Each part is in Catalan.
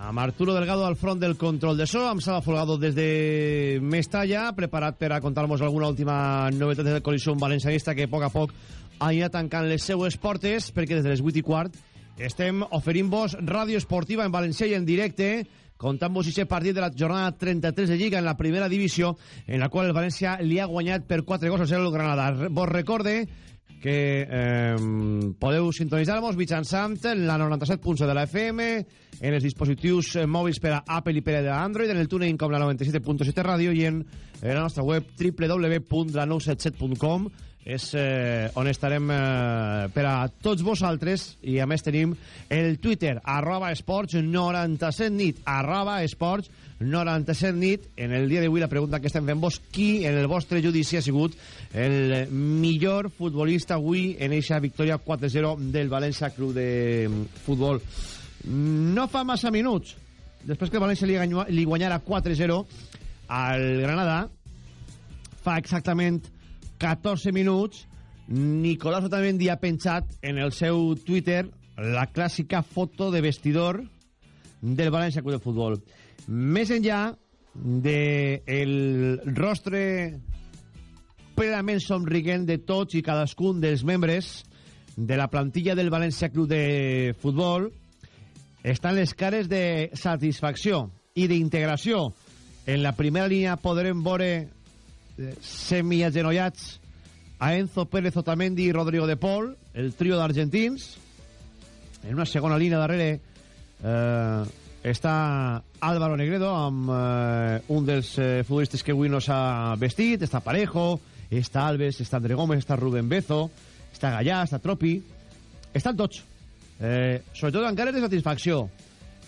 amb Arturo Delgado al front del control de so, amb Sala Folgado des de Mestalla, preparat per a contar-nos alguna última novetat del col·lisió valencianista que a poc a poc anirà tancant les seues portes, perquè des de les 8 i quart estem oferint-vos ràdio esportiva en valencià i en directe, comptant-vos aquest partit de la jornada 33 de Lliga en la primera divisió, en la qual el València li ha guanyat per 4 gols a 0 el Granada. Vos recorde que eh, podeu sintonitzar-vos mitjançant la 97.7 de la FM, en els dispositius eh, mòbils per a Apple i per a Android, en el TuneIn com la 97.7 ràdio i en, en la nostra web www.la977.com és eh, on estarem eh, per a tots vosaltres. I a més tenim el Twitter arroba esports 97 nit. Arroba esports 97 nit. En el dia d'avui la pregunta que estem fent vos qui en el vostre judici ha sigut el millor futbolista avui en eixa victòria 4-0 del València Club de Futbol? No fa massa minuts. Després que el València li, li guanyara 4-0 al Granada fa exactament 14 minuts, Nicolás Otamendi ha penjat en el seu Twitter la clàssica foto de vestidor del València Club de Futbol. Més enllà de el rostre plenament somriguent de tots i cadascun dels membres de la plantilla del València Club de Futbol estan les cares de satisfacció i d'integració. En la primera línia podrem veure semiagenollats a Enzo Pérez Otamendi i Rodrigo de Paul, el trio d'argentins. En una segona línia darrere eh, està Álvaro Negredo amb eh, un dels eh, futbolistes que avui no s'ha vestit, està Parejo, està Alves, està André Gómez, està Rubén Bezo, està Gallà, està Tropi, estan tots. Eh, sobretot encara de satisfacció.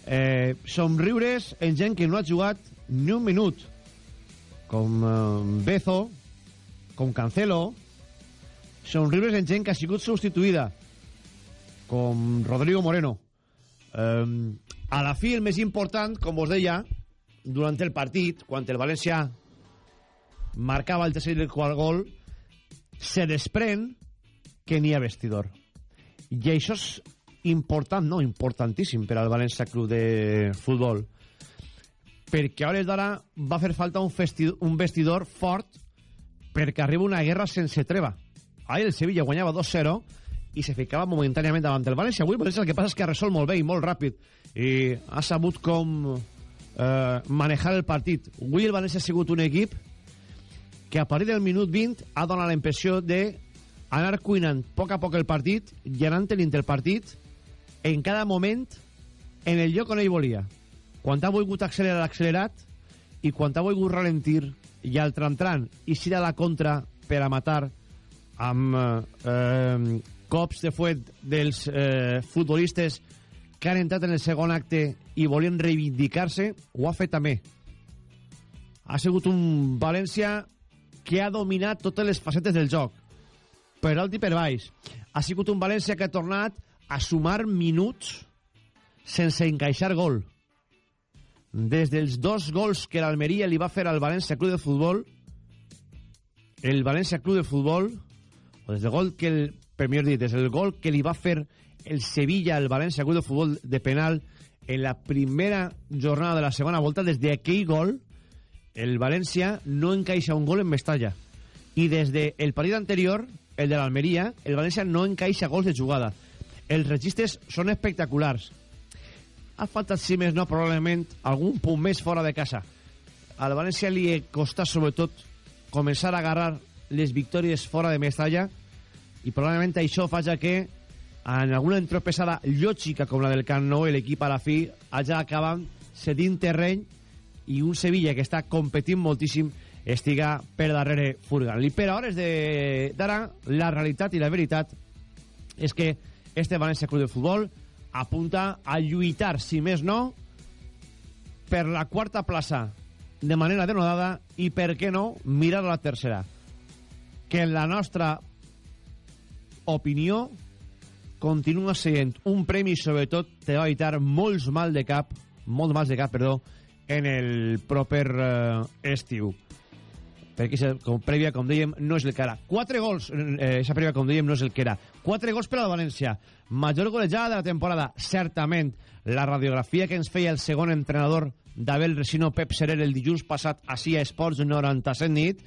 Eh, somriures en gent que no ha jugat ni un minut com eh, Bezo, com Cancelo, somriures en gent que ha sigut substituïda, com Rodrigo Moreno. Eh, a la fi, el més important, com vos deia, durant el partit, quan el València marcava el tercer i el quart gol, se desprèn que n'hi ha vestidor. I això és important, no, importantíssim per al València Club de Futbol perquè a hores d'ara va fer falta un, vestidor, un vestidor fort perquè arriba una guerra sense treva. Ahir el Sevilla guanyava 2-0 i se ficava momentàniament davant del València. Avui el el que passa és que resolt molt bé i molt ràpid i ha sabut com eh, manejar el partit. Avui el València ha sigut un equip que a partir del minut 20 ha donat la impressió de anar cuinant a poc a poc el partit i anant tenint el partit en cada moment en el lloc on ell volia quan ha volgut accelerar l'accelerat i quan ha volgut ralentir i al tram-tram i si la contra per a matar amb eh, cops de fuet dels eh, futbolistes que han entrat en el segon acte i volien reivindicar-se, ho ha fet també. Ha sigut un València que ha dominat totes les facetes del joc, per alt i per baix. Ha sigut un València que ha tornat a sumar minuts sense encaixar gol des dels dos gols que l'Almeria li va fer al València Club de Futbol el València Club de Futbol o des del gol que el, per millor dit, des del gol que li va fer el Sevilla al València Club de Futbol de penal en la primera jornada de la segona volta des d'aquell gol el València no encaixa un gol en Mestalla. I des del partit anterior el de l'Almeria, el València no encaixa gols de jugada. Els registres són espectaculars ha faltat, si més no, probablement algun punt més fora de casa. Al València li costa, sobretot, començar a agarrar les victòries fora de Mestalla i probablement això faci que en alguna entropesada lògica com la del Camp Nou l'equip a la fi hagi acabat cedint terreny i un Sevilla que està competint moltíssim estiga per darrere furgant-li. Per a hores d'ara, la realitat i la veritat és que este València Club de Futbol apunta a lluitar, si més no, per la quarta plaça de manera denodada i, per què no, mirar la tercera. Que en la nostra opinió continua sent un premi, sobretot, te va evitar molts mal de cap, molts mals de cap, perdó, en el proper eh, estiu. Perquè com prèvia, com dèiem, no és el que era. Quatre gols, eh, esa prèvia, com dèiem, no és el que era. Quatre gols per a la València. Major golejada de la temporada, certament. La radiografia que ens feia el segon entrenador d'Abel Resino Pep Serer el dilluns passat a Esports 97 nit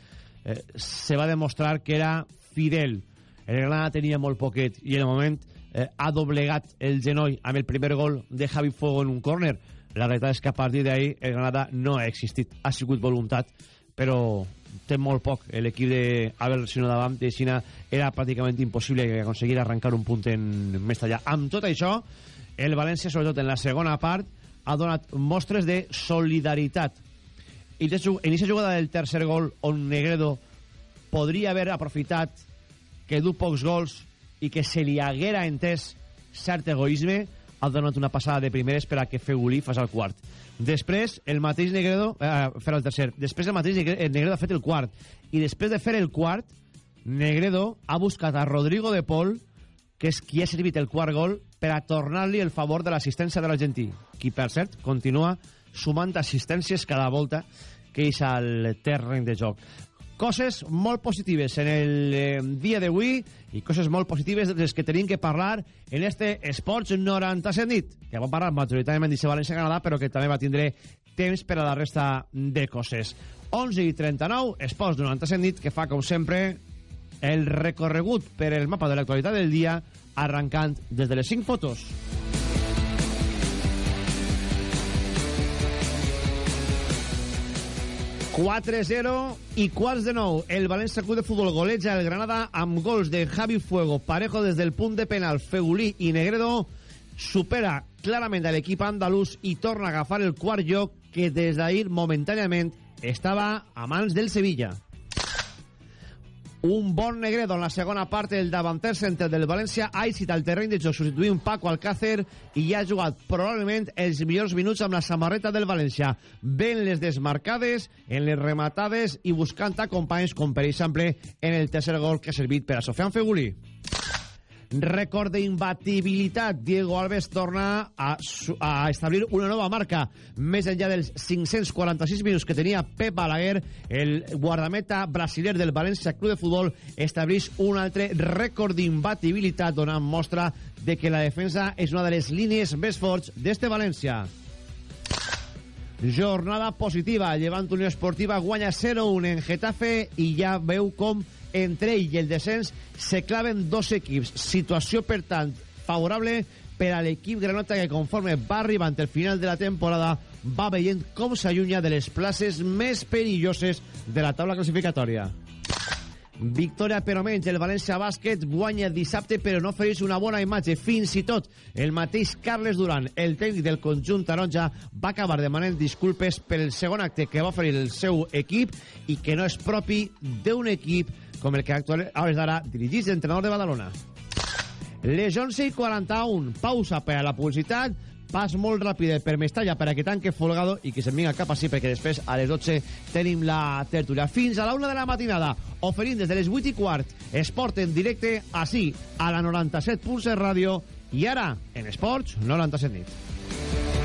eh, se va demostrar que era fidel. El Granada tenia molt poquet i en el moment eh, ha doblegat el genoll amb el primer gol de Javi Fuego en un córner. La realitat és que a partir d'ahí el Granada no ha existit, ha sigut voluntat, però té molt poc l'equip d'Abel Resino davant i Xina era pràcticament impossible que aconseguir arrencar un punt en Mestallà. Amb tot això, el València, sobretot en la segona part, ha donat mostres de solidaritat. I en aquesta jugada del tercer gol, on Negredo podria haver aprofitat que du pocs gols i que se li haguera entès cert egoisme, ha donat una passada de primeres per a que Fegulí fas el quart. Després, el mateix Negredo... Eh, fer el tercer. Després, el mateix Negredo ha fet el quart. I després de fer el quart, Negredo ha buscat a Rodrigo de Pol, que és qui ha servit el quart gol, per a tornar-li el favor de l'assistència de l'argentí, qui, per cert, continua sumant assistències cada volta que és al terreny de joc. Coses molt positives en el eh, dia d'avui i coses molt positives de les que tenim que parlar en este Esports 97 nit, que vam parlar majoritàriament d'Ixe València-Canadà, però que també va tindre temps per a la resta de coses. 11 i 39, Esports 97 nit, que fa, com sempre, el recorregut per el mapa de l'actualitat del dia arrancant des de les 5 fotos. ...4-0 i quarts de nou. El València Club de Futbol goleja el Granada amb gols de Javi Fuego, Parejo des del punt de penal, Fegulí i Negredo. Supera clarament a l'equip andalús i torna a agafar el quart lloc que des d'ahir momentàniament estava a mans del Sevilla. Un bon Negredo en la segona part del davanter centre del València ha eixit al terreny de joc substituint Paco Alcácer i ha jugat probablement els millors minuts amb la samarreta del València. Ben les desmarcades, en les rematades i buscant acompanys com per exemple en el tercer gol que ha servit per a Sofian Fegulí rècord d'imbatibilitat. Diego Alves torna a, a establir una nova marca. Més enllà dels 546 minuts que tenia Pep Balaguer, el guardameta brasiler del València Club de Futbol estableix un altre rècord d'imbatibilitat donant mostra de que la defensa és una de les línies més forts d'este València. Jornada positiva. Llevant Unió Esportiva guanya 0-1 en Getafe i ja veu com entre ell i el descens se claven dos equips. Situació, per tant, favorable per a l'equip granota que conforme va arribant el final de la temporada va veient com s'allunya de les places més perilloses de la taula classificatòria. Victòria però menys, el València Bàsquet guanya dissabte però no ofereix una bona imatge. Fins i tot el mateix Carles Duran, el tècnic del conjunt taronja, va acabar demanant disculpes per el segon acte que va oferir el seu equip i que no és propi d'un equip com el que actual, a hores d'ara dirigís l'entrenador de Badalona. Les 11 i 41, pausa per a la publicitat, pas molt ràpid per Mestalla per a que tanque Folgado i que se'n vinga cap així perquè després a les 12 tenim la tertúlia. Fins a la una de la matinada, oferint des de les 8 i quart esport en directe així a la 97.7 ràdio i ara en esports 97 nit.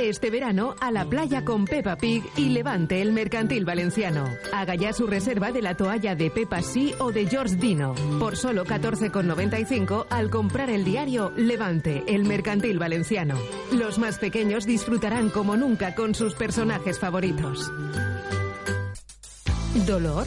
Este verano a la playa con Peppa Pig y levante el mercantil valenciano. Haga ya su reserva de la toalla de Peppa Sí o de George Dino. Por solo 14,95 al comprar el diario Levante, el mercantil valenciano. Los más pequeños disfrutarán como nunca con sus personajes favoritos. ¿Dolor?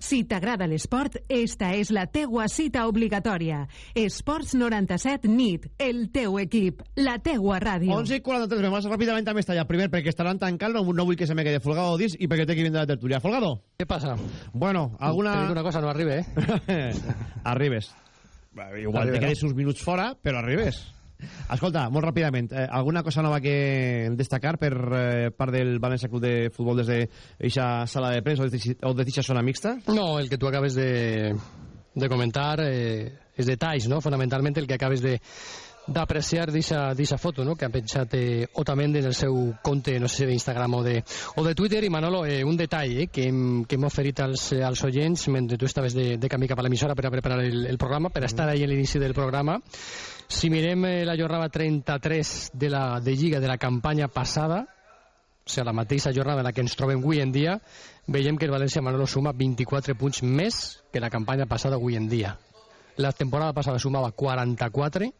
Si t'agrada l'esport, esta és la teua cita obligatòria. Esports 97 NIT, el teu equip, la teua ràdio. 11 i 43, me vas ràpidament a Mestalla. Primer, perquè estaran tancant, no, no vull que se me quede Folgado dis i perquè té que vindre la tertúlia. Folgado? ¿Qué pasa? Bueno, alguna... Te una cosa, no arribe, ¿eh? arribes. Igual te no? quedes uns minuts fora, però arribes. Escolta, molt ràpidament, eh, alguna cosa nova que destacar per eh, part del València Club de Futbol des d'aquesta sala de premsa o des d'aquesta zona mixta? No, el que tú acabes de, de comentar eh, es detalls, no? Fonamentalment el que acabes de d'apreciar d'aquesta foto no? que ha penjat eh, Otamendi en el seu compte, no sé si d'Instagram o, de, o de Twitter, i Manolo, eh, un detall eh, que, hem, que hem oferit als, als oients mentre tu estaves de, de camí cap a l'emissora per a preparar el, el programa, per estar ahí a l'inici del programa. Si mirem eh, la jornada 33 de, la, de Lliga de la campanya passada, o sigui, la mateixa jornada en la que ens trobem avui en dia, veiem que el València Manolo suma 24 punts més que la campanya passada avui en dia. La temporada passada sumava 44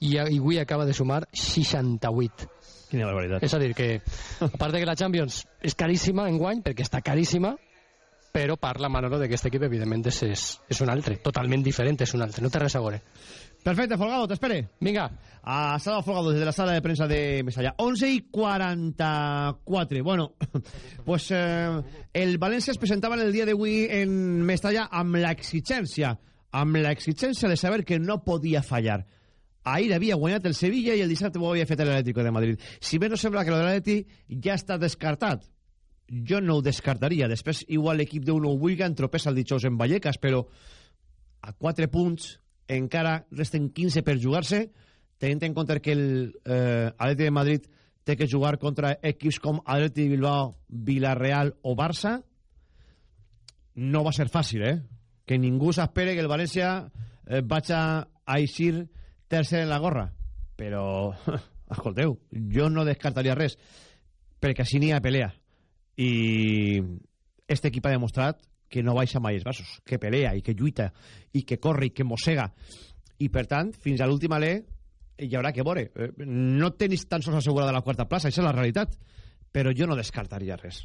i, avui acaba de sumar 68. Quina barbaritat. És a dir, que a part de que la Champions és caríssima en guany, perquè està caríssima, però parla Manolo de que aquest equip, evidentment, és, és, un altre, totalment diferent, és un altre, no té res a veure. Perfecte, Folgado, t'espere. Vinga, A Sala Folgado, desde la sala de prensa de Mestalla. 11 y 44. Bueno, pues eh, el València es presentava en el dia d'avui en Mestalla amb l'exigència, amb l'exigència de saber que no podia fallar. Ahir havia guanyat el Sevilla i el dissabte ho havia fet l'Atlético de Madrid. Si bé no sembla que l'Atleti ja està descartat, jo no ho descartaria. Després, igual l'equip d'un ho vulgui, entropessa el dijous en Vallecas, però a 4 punts encara resten 15 per jugar-se tenint en compte que el eh, de Madrid té que jugar contra equips com Atleti Bilbao, Villarreal o Barça no va ser fàcil, eh? Que ningú s'espere que el València eh, vaig a eixir tercer en la gorra. Però, escolteu, jo no descartaria res, perquè així n'hi ha pelea. I este equip ha demostrat que no baixa mai els braços, que pelea i que lluita i que corre i que mossega. I, per tant, fins a l'últim alè hi haurà que veure. Eh, No tenis tan sols assegurada la quarta plaça, això és la realitat. Però jo no descartaria res.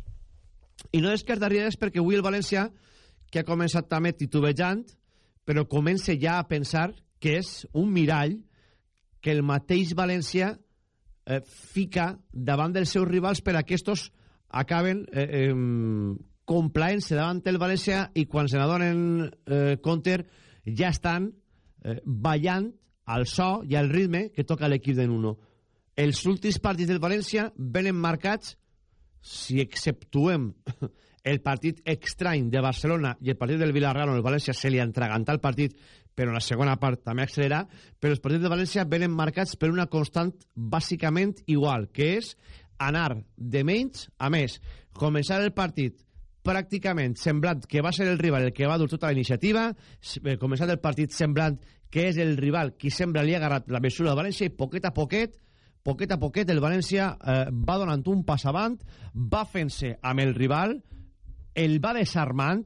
I no descartaria res perquè avui el València, que ha començat també titubejant, però comença ja a pensar que és un mirall que el mateix València eh, fica davant dels seus rivals per a que estos acaben eh, eh, complaent-se davant el València i quan se n'adonen eh, compte ja estan eh, ballant al so i al ritme que toca l'equip de Nuno. Els últims partits del València venen marcats si exceptuem el partit estrany de Barcelona i el partit del Villarreal on el València se li entregantà el partit però la segona part també accelerà però els partits de València venen marcats per una constant bàsicament igual que és anar de menys a més. Començar el partit pràcticament semblant que va ser el rival el que va dur tota la iniciativa eh, començar el partit semblant que és el rival qui sembla li ha agarrat la mesura de València i poquet a poquet poquet a poquet el València eh, va donant un pas avant, va fent-se amb el rival, el va desarmant,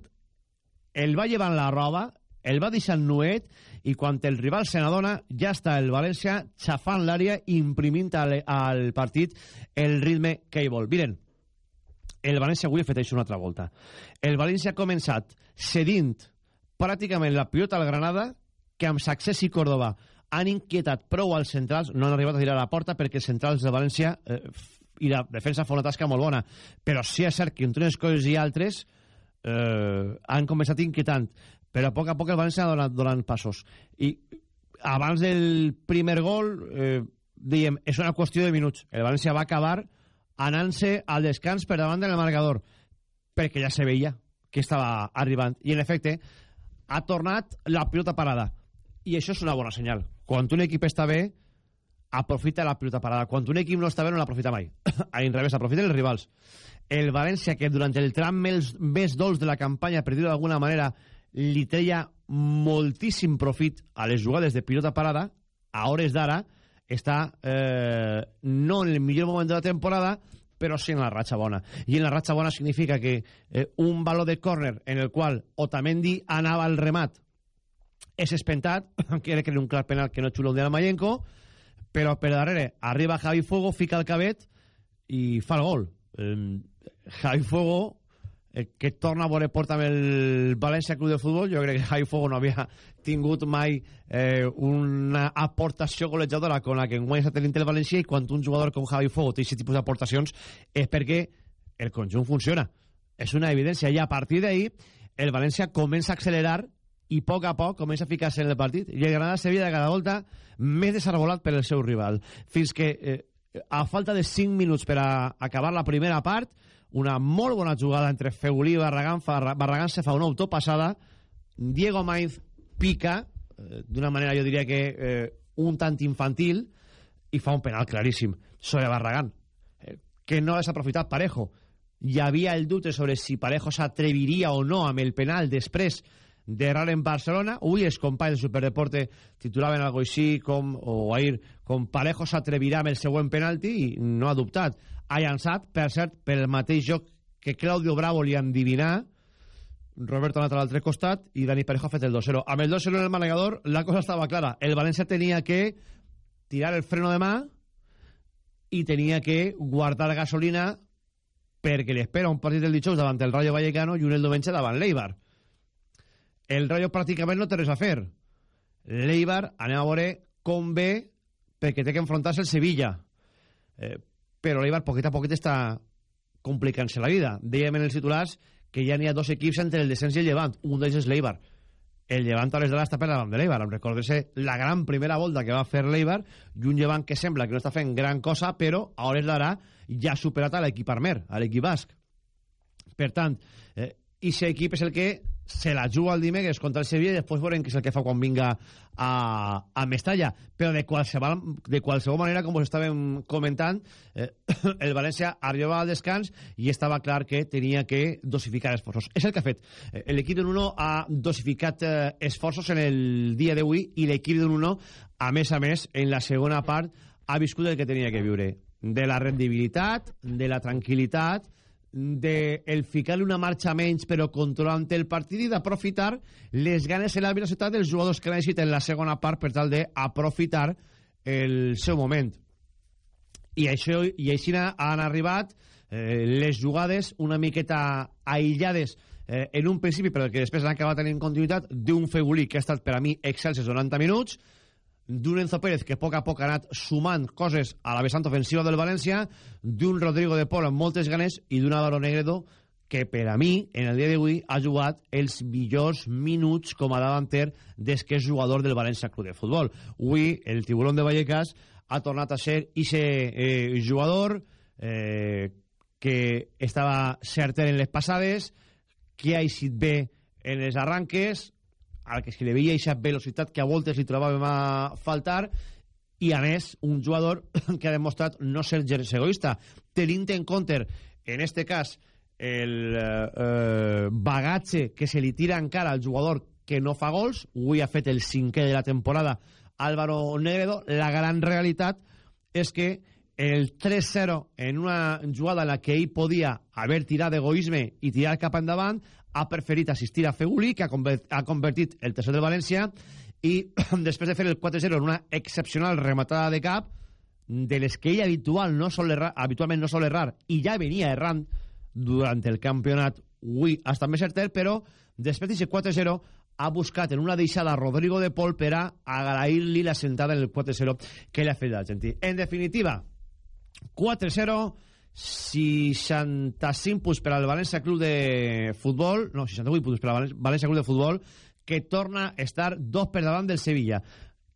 el va llevant la roba, el va deixant nuet, i quan el rival se n'adona, ja està el València xafant l'àrea, imprimint al, al partit el ritme que hi vol. Miren, el València avui ha fet això una altra volta. El València ha començat cedint pràcticament la pilota al Granada, que amb Saccés i Córdoba han inquietat prou als centrals, no han arribat a tirar a la porta perquè els centrals de València eh, i la defensa fa una tasca molt bona, però sí és cert que entre unes coses i altres eh, han començat inquietant, però a poc a poc el València ha donat, donant passos. I abans del primer gol, eh, dèiem, és una qüestió de minuts. El València va acabar anant-se al descans per davant del marcador, perquè ja se veia que estava arribant. I, en efecte, ha tornat la pilota parada. I això és una bona senyal. Quan un equip està bé, aprofita la pilota parada. Quan un equip no està bé, no l'aprofita mai. A l'inrevés, aprofiten els rivals. El València, que durant el tram més, dolç de la campanya, per dir-ho d'alguna manera, li treia moltíssim profit a les jugades de pilota parada, a hores d'ara, està eh, no en el millor moment de la temporada, però sí en la ratxa bona. I en la ratxa bona significa que eh, un valor de córner en el qual Otamendi anava al remat és espentat, que era un clar penal que no xulo de la Mayenco, però per darrere arriba Javi Fuego, fica el cabet i fa el gol. Eh, Javi Fuego eh, que torna a veure porta amb el València Club de Futbol jo crec que Javi Fuego no havia tingut mai eh, una aportació golejadora con la que enguany està tenint el València i quan un jugador com Javi Fuego té aquest tipus d'aportacions és perquè el conjunt funciona és una evidència i a partir d'ahir el València comença a accelerar i a poc a poc comença a ficar-se en el partit. I el Granada se de cada volta més desarbolat per el seu rival. Fins que eh, a falta de 5 minuts per a acabar la primera part una molt bona jugada entre Feulí i Barragán Barragán se fa una autopassada. Diego Mainz pica eh, d'una manera jo diria que eh, un tant infantil i fa un penal claríssim sobre Barragán eh, que no és aprofitat Parejo. Hi havia el dubte sobre si Parejo s'atreviria o no amb el penal després d'errar en Barcelona. Avui els companys del Superdeporte titulaven algo així com, o ahir, com Parejo s'atrevirà amb el següent penalti i no ha dubtat. Ha llançat, per cert, pel mateix joc que Claudio Bravo li endivinar, Roberto ha anat a l'altre costat i Dani Parejo ha fet el 2-0. Amb el 2-0 en el manegador la cosa estava clara. El València tenia que tirar el freno de mà i tenia que guardar gasolina perquè li espera un partit del dijous davant el Rayo Vallecano i un el diumenge davant l'Eibar el Rayo pràcticament no té res a fer. L'Eibar, anem a veure com ve perquè té que enfrontar-se el Sevilla. Eh, però l'Eibar poquet a poquet està complicant-se la vida. Dèiem en els titulars que ja n'hi ha dos equips entre el descens i el Llevant. Un d'ells és l'Eibar. El Llevant a les de està per davant de l'Eibar. Recordeu-se la gran primera volta que va fer l'Eibar i un Llevant que sembla que no està fent gran cosa, però a hores d'ara ja ha superat a l'equip armer, a l'equip basc. Per tant, eh, i aquest equip és el que se la juga el dimecres contra el Sevilla i després veurem què és el que fa quan vinga a, a Mestalla. Però de qualsevol, de qualsevol manera, com us estàvem comentant, eh, el València arribava al descans i estava clar que tenia que dosificar esforços. És el que ha fet. Eh, l'equip de Nuno ha dosificat eh, esforços en el dia d'avui i l'equip de Nuno, a més a més, en la segona part, ha viscut el que tenia que viure. De la rendibilitat, de la tranquil·litat, de el ficar una marxa menys però controlant el partit i d'aprofitar les ganes i la velocitat dels jugadors que eixit en la segona part per tal d'aprofitar el seu moment. I això i així han arribat eh, les jugades una miqueta aïllades eh, en un principi però que després han acabat tenint continuïtat d'un Fegulí que ha estat per a mi excels 90 minuts d'un Enzo Pérez que a poc a poc ha anat sumant coses a la vessant ofensiva del València, d'un Rodrigo de Pol amb moltes ganes i d'un Álvaro Negredo que per a mi, en el dia d'avui, ha jugat els millors minuts com a davanter des que és jugador del València Club de Futbol. Avui, el tiburón de Vallecas ha tornat a ser ese eh, jugador eh, que estava certer en les passades, que ha eixit bé en els arranques, al que se li veia aquesta velocitat que a voltes li trobàvem a faltar i a més un jugador que ha demostrat no ser gens egoista tenint en compte en este cas el eh, bagatge que se li tira encara al jugador que no fa gols avui ha fet el cinquè de la temporada Álvaro Negredo la gran realitat és que el 3-0 en una jugada en la que ell podia haver tirat d'egoisme i tirar cap endavant ha preferit assistir a Feguli, que ha, ha convertit el tercer del València, i després de fer el 4-0 en una excepcional rematada de cap, de les que ell habitual no sol errar, habitualment no sol errar, i ja venia errant durant el campionat, avui ha estat més certer, però després d'aquest 4-0 ha buscat en una deixada Rodrigo de Pol per a agrair-li la sentada en el 4-0 que li ha fet l'Argentí. En definitiva, 4-0 65 punts per al València Club de Futbol, no, 68 punts per al València Club de Futbol, que torna a estar dos per davant del Sevilla,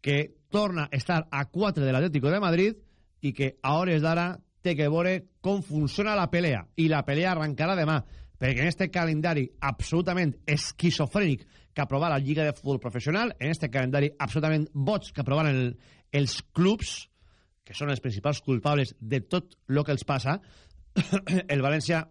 que torna a estar a 4 de l'Atlético de Madrid i que a hores d'ara té que veure com funciona la pelea. I la pelea arrencarà demà, perquè en este calendari absolutament esquizofrènic que aprovar la Lliga de Futbol Professional, en este calendari absolutament boig que aprovaran el, els clubs, que són els principals culpables de tot el que els passa, el València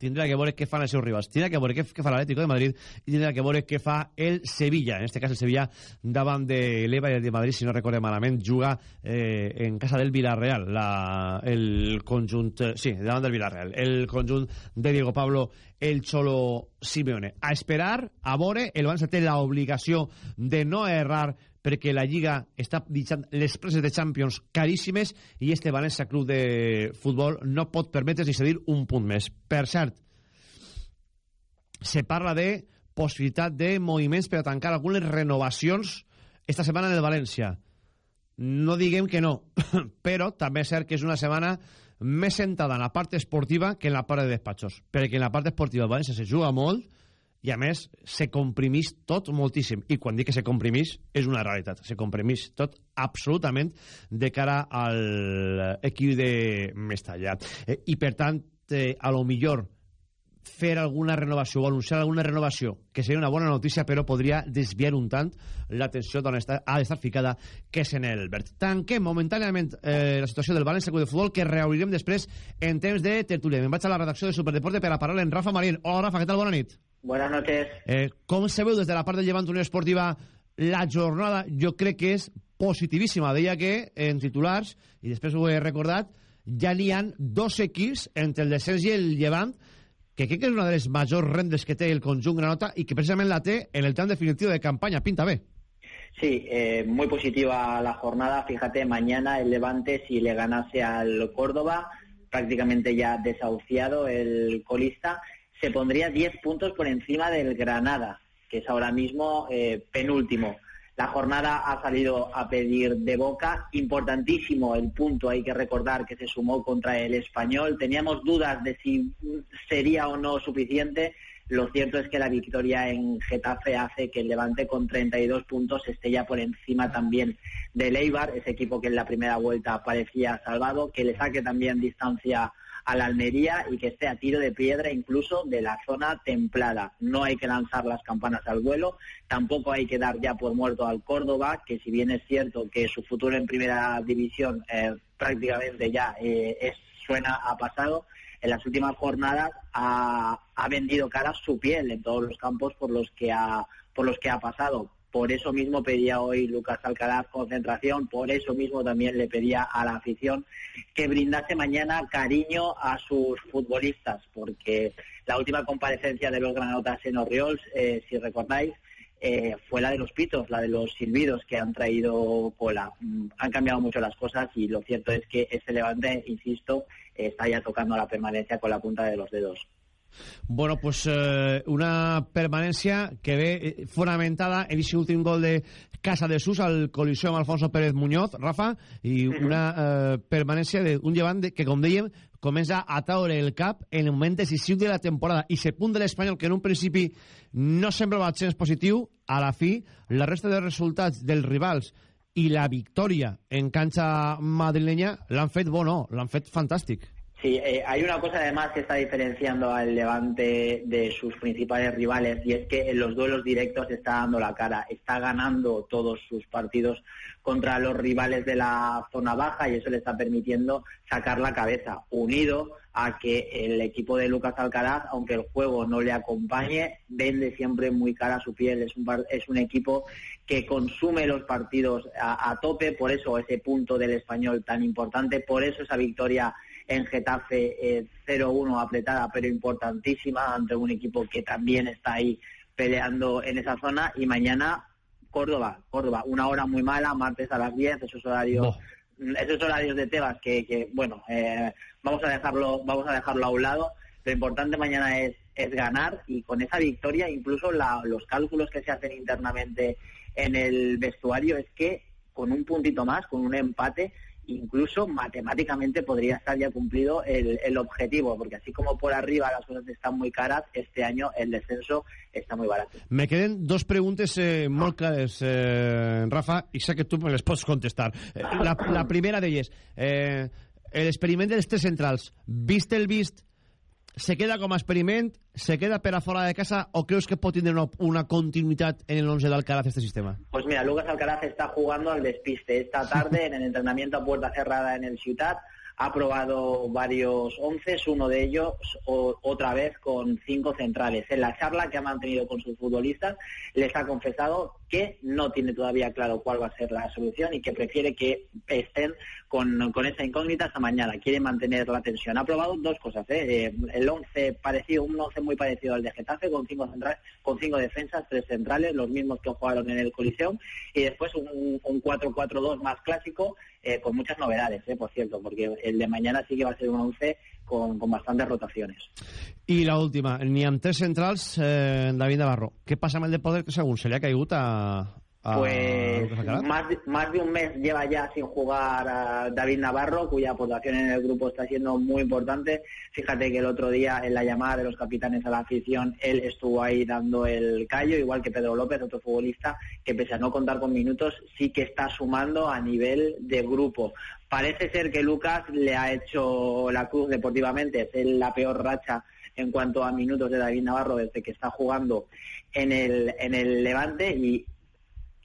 tindrà que veure què fan els seus rivals, tindrà que veure què, fa l'Atlético de Madrid i tindrà que veure què fa el Sevilla, en este cas el Sevilla davant de l'Eva de Madrid, si no recorde malament, juga eh, en casa del Villarreal, la, el conjunt, eh, sí, davant del Villarreal, el conjunt de Diego Pablo el Cholo Simeone. A esperar, a veure, el Barça té l'obligació de no errar perquè la Lliga està deixant les preses de Champions caríssimes i este València Club de Futbol no pot permetre's ni cedir un punt més. Per cert, se parla de possibilitat de moviments per a tancar algunes renovacions esta setmana en el València. No diguem que no, però també és cert que és una setmana més sentada en la part esportiva que en la part de despatxos, perquè en la part esportiva el València se juga molt i a més se comprimís tot moltíssim i quan dic que se comprimís és una realitat se comprimís tot absolutament de cara al equip de Mestalla eh, i per tant eh, a lo millor fer alguna renovació o anunciar alguna renovació que seria una bona notícia però podria desviar un tant l'atenció d'on ha d'estar ficada que és en el verd. Tanquem momentàniament eh, la situació del València de Futbol que reobrirem després en temps de tertúlia. Me'n vaig a la redacció de Superdeporte per a parlar amb Rafa Marín. Hola Rafa, què tal? Bona nit. Buenas noches. Eh, com se veu des de la part del Llevant Unió Esportiva la jornada? Jo crec que és positivíssima. Deia que en titulars, i després ho he recordat, ja n'hi han dos equips entre el descens i el Llevant que crec que és una de les majors rendes que té el conjunt Granota i que precisament la té en el tram definitiu de campanya. Pinta bé. Sí, eh, muy positiva la jornada. Fíjate, mañana el Levante, si le ganase al Córdoba, prácticamente ya desahuciado el colista, se pondría 10 puntos por encima del Granada, que es ahora mismo eh, penúltimo. La jornada ha salido a pedir de boca. Importantísimo el punto, hay que recordar que se sumó contra el español. Teníamos dudas de si sería o no suficiente. Lo cierto es que la victoria en Getafe hace que el Levante con 32 puntos esté ya por encima también del Eibar, ese equipo que en la primera vuelta parecía salvado, que le saque también distancia a la Almería y que esté a tiro de piedra incluso de la zona templada. No hay que lanzar las campanas al vuelo, tampoco hay que dar ya por muerto al Córdoba, que si bien es cierto que su futuro en primera división eh, prácticamente ya eh, es, suena a pasado, en las últimas jornadas ha, ha vendido cara su piel en todos los campos por los que ha, por los que ha pasado por eso mismo pedía hoy Lucas Alcaraz concentración, por eso mismo también le pedía a la afición que brindase mañana cariño a sus futbolistas, porque la última comparecencia de los granotas en Oriols, eh, si recordáis, eh, fue la de los pitos, la de los silbidos que han traído cola. Mm, han cambiado mucho las cosas y lo cierto es que este levante, insisto, está ya tocando la permanencia con la punta de los dedos. Bueno, pues eh, una permanència que ve eh, fonamentada en aquest últim gol de Casa de Sus al col·lisió amb Alfonso Pérez Muñoz, Rafa, i una eh, permanència d'un llevant de, que, com dèiem, comença a taure el cap en el moment decisiu de la temporada i se punt de l'Espanyol, que en un principi no semblava gens positiu, a la fi, la resta de resultats dels rivals i la victòria en canxa madrilenya l'han fet bo, no, l'han fet fantàstic. Sí, eh, hay una cosa además que está diferenciando al Levante de sus principales rivales y es que en los duelos directos está dando la cara, está ganando todos sus partidos contra los rivales de la zona baja y eso le está permitiendo sacar la cabeza, unido a que el equipo de Lucas Alcaraz, aunque el juego no le acompañe, vende siempre muy cara su piel. Es un, es un equipo que consume los partidos a, a tope, por eso ese punto del español tan importante, por eso esa victoria en Getafe eh, 0-1 apretada pero importantísima ante un equipo que también está ahí peleando en esa zona y mañana Córdoba, Córdoba, una hora muy mala, martes a las 10, esos horarios no. esos horarios de Tebas que, que bueno, eh, vamos a dejarlo vamos a dejarlo a un lado. Lo importante mañana es es ganar y con esa victoria incluso la, los cálculos que se hacen internamente en el vestuario es que con un puntito más, con un empate, incluso matemáticamente podría estar ya cumplido el, objetivo, porque así como por arriba las cosas están muy caras, este año el descenso está muy barato. Me queden dos preguntes eh, eh, Rafa, i sé que tu me les pots contestar. Eh, la, la primera d'elles, eh, l'experiment dels tres centrals, vist el vist, se queda com a experiment, se queda per a de casa o creus que pot tindre una, una en el 11 d'Alcaraz este sistema? Pues mira, Lucas Alcaraz está jugando al despiste. Esta tarde en el entrenamiento a puerta cerrada en el Ciutat ha probado varios once, uno de ellos o, otra vez con cinco centrales. En la charla que ha mantenido con sus futbolistas les ha confesado que no tiene todavía claro cuál va a ser la solución y que prefiere que estén con, con esa incógnita hasta mañana. Quiere mantener la tensión. Ha probado dos cosas. ¿eh? Eh, el once parecido, un once muy parecido al de Getafe con cinco centrales, con cinco defensas, tres centrales, los mismos que jugaron en el Coliseo y después un, un 4-4-2 más clásico eh, con muchas novedades, eh, por cierto, porque el de mañana sí que va a ser un 11 con, con bastantes rotaciones. I la última, ni amb centrals, eh, David Navarro. Què passa amb el de poder que según se li ha caigut a Pues Lucas Alcaraz? más, de- más de un mes lleva ya sin jugar a David Navarro, cuya aportación en el grupo está siendo muy importante. Fíjate que el otro día en la llamada de los capitanes a la afición, él estuvo ahí dando el callo, igual que Pedro López, otro futbolista que pese a no contar con minutos, sí que está sumando a nivel de grupo. Parece ser que Lucas le ha hecho la cruz deportivamente, es la peor racha en cuanto a minutos de David Navarro desde que está jugando en el, en el Levante y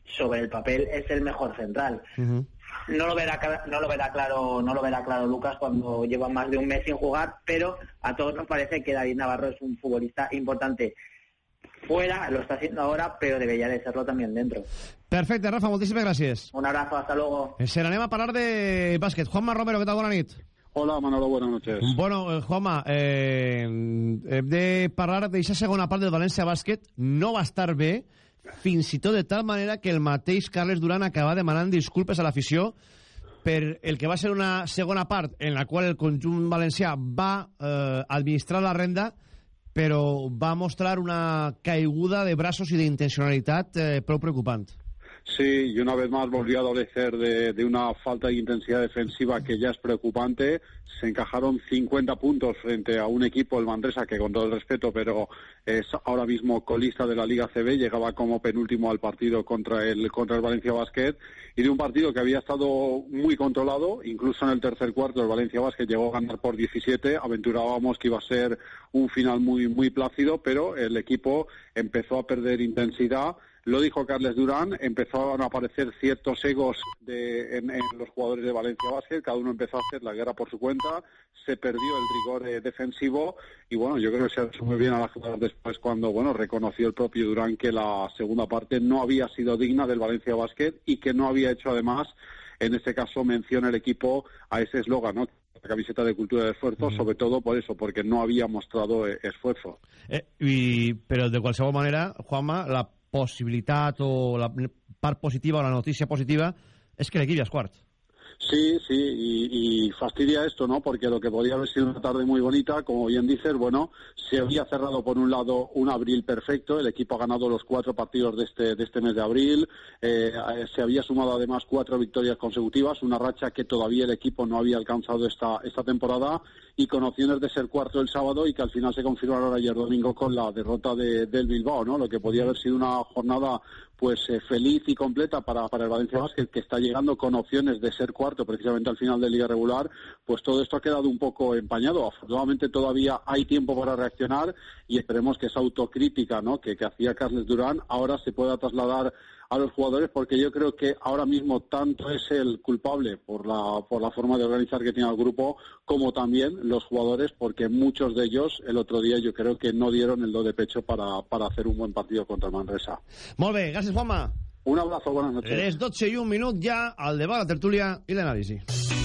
sobre el papel es el mejor central. No lo verá no lo verá claro, no lo verá claro Lucas cuando lleva más de un mes sin jugar, pero a todos nos parece que David Navarro es un futbolista importante. Fuera, lo está haciendo ahora, pero debería de serlo también dentro. Perfecte, Rafa, moltíssimes gràcies. Un abrazo, hasta luego. Eh, Se n'anem a parlar de bàsquet. Juanma Romero, què tal? Nit. Hola Manolo, buenas noches. Bueno, eh, Juanma, eh, hem de parlar d'aquesta segona part del València Bàsquet. No va estar bé, fins i tot de tal manera que el mateix Carles Duran acaba demanant disculpes a l'afició per el que va ser una segona part en la qual el conjunt valencià va eh, administrar la renda però va mostrar una caiguda de braços i d'intencionalitat eh, prou preocupant. Sí, y una vez más volvió a adolecer de, una falta de intensidad defensiva que ya es preocupante. Se encajaron 50 puntos frente a un equipo, el Mandresa, que con todo el respeto, pero es ahora mismo colista de la Liga CB, llegaba como penúltimo al partido contra el, contra el Valencia Basket, y de un partido que había estado muy controlado, incluso en el tercer cuarto el Valencia Basket llegó a ganar por 17, aventurábamos que iba a ser un final muy, muy plácido, pero el equipo empezó a perder intensidad, lo dijo Carles Durán, empezaron a aparecer ciertos egos de- en, en los jugadores de Valencia Basket, cada uno empezó a hacer la guerra por su cuenta, se perdió el rigor eh, defensivo y bueno, yo creo que se asumió bien a las jugadas después cuando bueno reconoció el propio Durán que la segunda parte no había sido digna del Valencia Basket y que no había hecho además, en este caso menciona el equipo a ese eslogan, ¿no? La camiseta de cultura de esfuerzo, sobre todo por eso, porque no había mostrado eh, esfuerzo. Eh, i, però de qualsevol manera, Juanma, la possibilitat o la part positiva o la notícia positiva és que l'equip ja és quart. Sí, sí, y, fastidia esto, ¿no? Porque lo que podía haber sido una tarde muy bonita, como bien dices, bueno, se había cerrado por un lado un abril perfecto, el equipo ha ganado los cuatro partidos de este, de este mes de abril, eh, se había sumado además cuatro victorias consecutivas, una racha que todavía el equipo no había alcanzado esta, esta temporada y con opciones de ser cuarto el sábado y que al final se confirmaron ayer domingo con la derrota de, del Bilbao, ¿no? Lo que podía haber sido una jornada pues eh, feliz y completa para, para el Valencia Basket, que está llegando con opciones de ser cuarto precisamente al final de liga regular, pues todo esto ha quedado un poco empañado. Afortunadamente todavía hay tiempo para reaccionar y esperemos que esa autocrítica ¿no? que, que hacía Carles Durán ahora se pueda trasladar a los jugadores porque yo creo que ahora mismo tanto es el culpable por la, por la forma de organizar que tiene el grupo como también los jugadores porque muchos de ellos el otro día yo creo que no dieron el do de pecho para, para hacer un buen partido contra el Manresa. Molt bé, gràcies, Juanma. Un abrazo, buenas noches. Les 12 i un minut ja al debat, la tertúlia i l'anàlisi.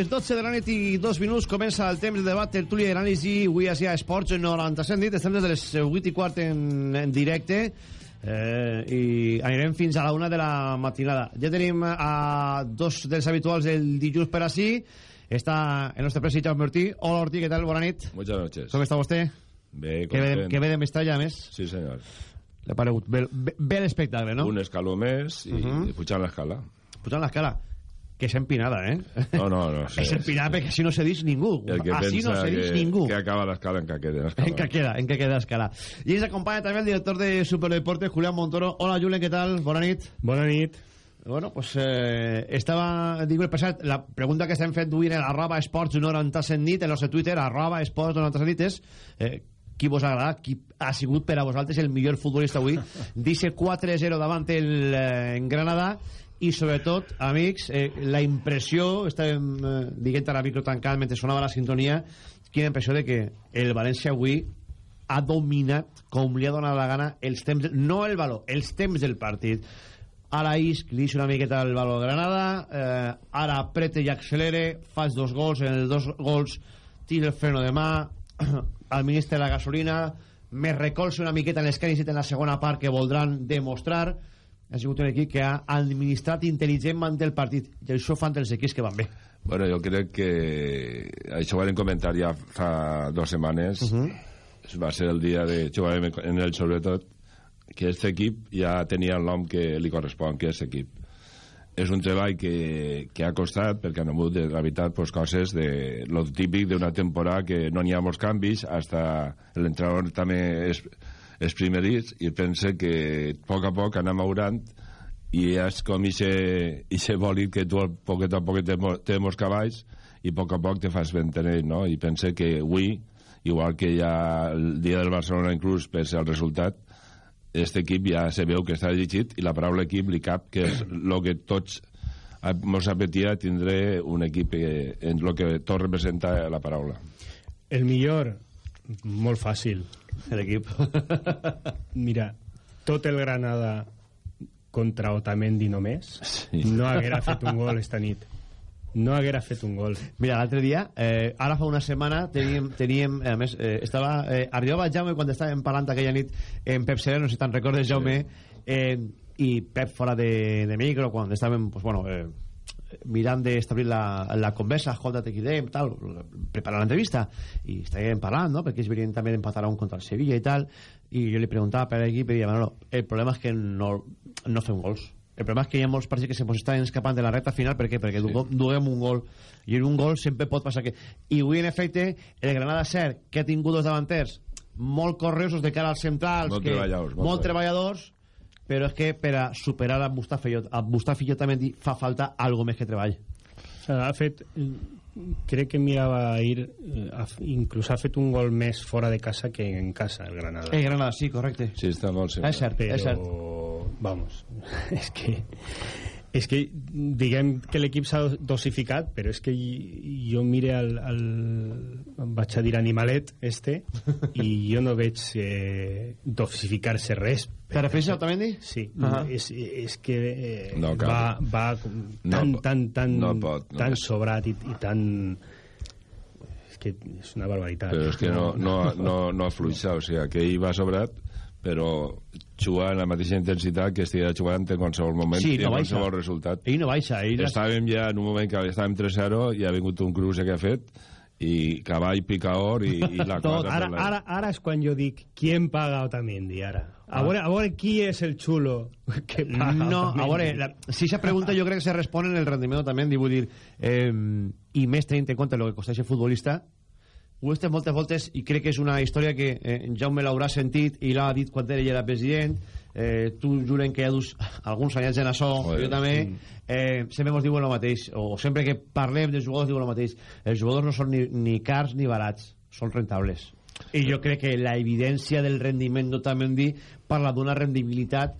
Les 12 de la nit i dos minuts comença el temps de debat, tertúlia i anàlisi avui a Sia Esports 97 nit, estem des de les 8 i quart en, en directe eh, i anirem fins a la una de la matinada ja tenim a dos dels habituals del dilluns per així està el nostre president Jaume Ortí hola Ortí, què tal? Bona nit Muchas noches. com està vostè? Bé, que ve, content. que ve de Mestalla, més Sí, senyor. l'ha paregut bé, bé, bé l'espectacle, no? Un escaló més i, uh. -huh. i pujant l'escala. posant l'escala que és empinada, eh? No, no, no. Sí, és empinada perquè així no se dix ningú El que així no pensa se dix que, ningú que acaba l'escala en que quede. En què queda, en què queda escala. I ens acompanya també el director de Superdeportes, Julián Montoro. Hola, Julián, què tal? Bona nit. Bona nit. Bueno, pues eh, estava... Dic, per cert, la pregunta que estem fent avui en arroba esports 97 nit, en el nostre Twitter, arroba esports 97 nit, és eh, qui vos ha agradat, qui ha sigut per a vosaltres el millor futbolista avui. Dice 4-0 davant el eh, en Granada i sobretot, amics, eh, la impressió, estàvem eh, dient ara micro tancat mentre sonava la sintonia, quina impressió de que el València avui ha dominat com li ha donat la gana els temps, no el valor, els temps del partit. Ara Isc li una miqueta el valor de Granada, eh, ara aprete i accelere, fas dos gols, en els dos gols tira el freno de mà, administra la gasolina, me recolza una miqueta en les ha en la segona part que voldran demostrar. Ha sigut un equip que ha administrat intel·ligentment el partit, i això fan dels equips que van bé. Bueno, jo crec que això ho vam comentar ja fa dues setmanes. Uh -huh. Va ser el dia de... Vam en el sobretot que aquest equip ja tenia el nom que li correspon, que és equip. És un treball que, que ha costat, perquè han hagut, de, la veritat, pues, coses de lo típic d'una temporada que no n'hi ha molts canvis, hasta l'entrenador també és, és primerís, i pense que a poc a poc anem maurant i és com ixe bòlit que tu a poquet a poquet té, mo- té molts cavalls i a poc a poc te fas ben tenir, no? I pense que avui, igual que ja el dia del Barcelona inclús per ser el resultat, aquest equip ja se veu que està dirigit i la paraula equip li cap, que és el que tots mos apetia tindré un equip eh, en el que tot representa la paraula. El millor, molt fàcil. L'equip. Mira, tot el Granada contra Otamendi només Sí. no haguera fet un gol esta nit. No haguera fet un gol. Mira, l'altre dia, eh, ara fa una setmana, teníem, teníem a més, eh, estava, eh, arribava Jaume quan estàvem parlant aquella nit en Pep Sereno, si te'n recordes, Jaume, eh, i Pep fora de, de micro, quan estàvem, pues, bueno, eh, mirant d'establir la, la conversa, escolta, te quidem, tal, preparar l'entrevista, i estàvem parlant, no?, perquè ells venien també d'empatar un contra el Sevilla i tal, i jo li preguntava per l'equip i deia, Manolo, el problema és que no, no fem gols. El problema és que hi ha molts partits que se mos estan escapant de la recta final, per què? Perquè sí. duguem un gol, i en un gol sempre pot passar que... I avui, en efecte, el Granada cert que ha tingut dos davanters molt correosos de cara als centrals, Molt que, treballadors, molt molt treballadors, però és que per a superar a Mustafi, a Mustafi jo també di- fa falta algo més que treball. Ha fet... Crec que mirava ahir, eh, ha inclús ha fet un gol més fora de casa que en casa, el Granada. El Granada, sí, correcte. Sí, està molt És cert, Però, és cert. vamos, és que és que diguem que l'equip s'ha dosificat però és que jo mire el, el vaig a dir animalet este i jo no veig eh, dosificar-se res Te refereixes a Otamendi? Sí, Ahà. és, és que eh, No va, va com No tan, tan, tan, no pot, no tan sobrat i, i tan... Que és una barbaritat. però és que no, no, no, no afluixa, o sigui, que ell va sobrat però jugar en la mateixa intensitat que estiguera jugant en qualsevol moment Sí, i no en baixa. qualsevol resultat Ell no baixa. Ell estàvem ja en un moment que estàvem 3-0 i ha vingut un cruce que ha fet i cavall picaor i, i la Tot. cosa Ara, la- ara, ara és quan jo dic ¿Quién paga a Otamendi ara? A, Ah. veure, a veure qui és el xulo que paga No, Otamendi. a veure, la, si esa pregunta jo crec que se respon en el rendiment també, vull dir, eh, i més tenint en compte el que costa ser futbolista, ho he estat moltes voltes i crec que és una història que eh, Jaume l'haurà sentit i l'ha dit quan ell era president. Eh, tu juren que ja dus alguns anyats en això Joder, jo també eh, sempre ens diuen el mateix o sempre que parlem de jugadors diuen el mateix els jugadors no són ni, ni cars ni barats són rentables i jo crec que la evidència del rendiment d'Otamendi parla d'una rendibilitat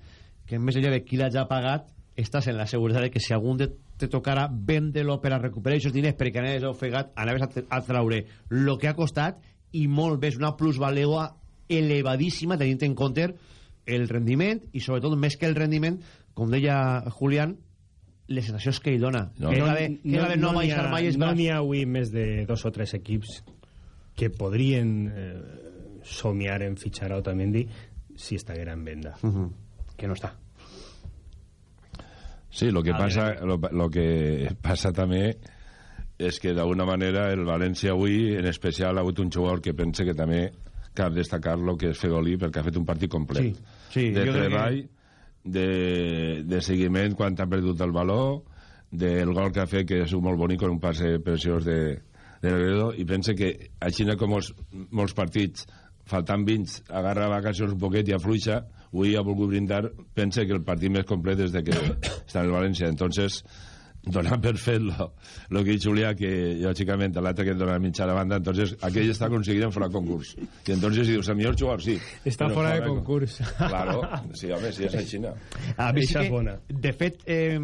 que més enllà de qui l'ha ja pagat estàs en la seguretat de que si algun de te tocara vendre-lo per a recuperar aquests diners perquè anaves ofegat, anaves a, tra- a traure el que ha costat i molt més una plusvalua elevadíssima tenint en compte el rendiment i sobretot més que el rendiment com deia Julián les sensacions que ell dona. No. que no, que no, va deixar ha- mai no n'hi ha avui més de dos o tres equips que podrien eh, somiar en fitxar a Otamendi si estiguera en venda. Mhm. Que no està. Sí, lo que A pasa, ver. lo, lo que passa també és que d'alguna manera el València avui, en especial, ha hagut un jugador que pense que també cal destacar-lo, que és Fegolí, perquè ha fet un partit complet. Sí, sí, de treball, de, de seguiment quan ha perdut el valor, del gol que ha fet, que és molt bonic, un passe preciós de, de Negredo, i pense que així com molts, molts partits faltant 20, agarra vacacions un poquet i afluixa, avui ha volgut brindar, pense que el partit més complet des de que està en el València. Entonces, donar per fet lo, lo que dice Julià, que lògicament l'altre que dona mitja la banda, entonces aquell està aconseguint fora de concurs. I entonces si dius, el millor jugador, sí. Està Però fora de concurs. Claro, sí, home, sí, és així. No? A mi sí que, bona. de fet, eh,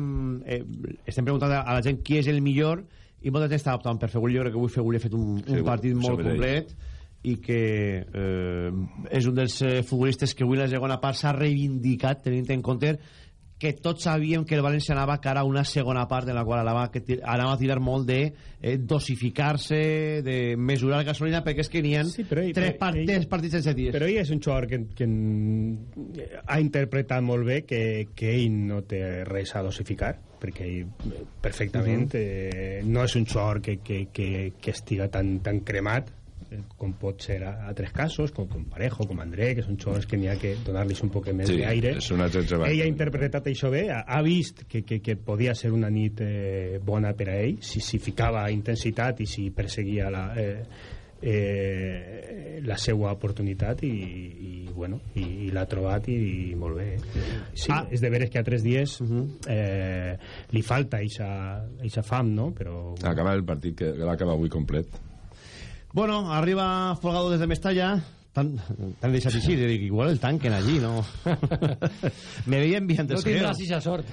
eh, estem preguntant a la gent qui és el millor i molta gent està optant per Feguli. Jo crec que avui Feguli ha fet un, un Sí, partit molt sobre ell. I que eh, és un dels eh, futbolistes que avui la segona part s'ha reivindicat tenint en compte que tots sabíem que el València anava cara a una segona part en la qual anava, que anava a tirar molt de eh, dosificar-se, de mesurar gasolina, perquè és que n'hi ha Sí, però ell- tres, part, ell- tres partits sense dies. Però ell és un jugador que, que ha interpretat molt bé que, que ell no té res a dosificar, perquè ell eh, perfectament eh, no és un jugador que, que, que, que estiga tan, tan cremat com pot ser a, a tres casos, com, com Parejo, com André, que són jugadors que n'hi ha que donar-los un poc més Sí, d'aire. Ell ha interpretat això bé, ha, ha vist que, que, que podia ser una nit eh, bona per a ell, si, si ficava intensitat i si perseguia la, eh, eh, la seva oportunitat i, i bueno, i, i l'ha trobat i, i molt bé. Sí, Ah. és de veres que a tres dies eh, li falta eixa fam, no? Però... Acabar el partit, que l'acaba avui complet. Bueno, arriba Folgado desde Mestalla. Tan, tan deixat així, de dir, igual el tanquen allí, no? Me veia enviant No els tindràs geos. ixa sort.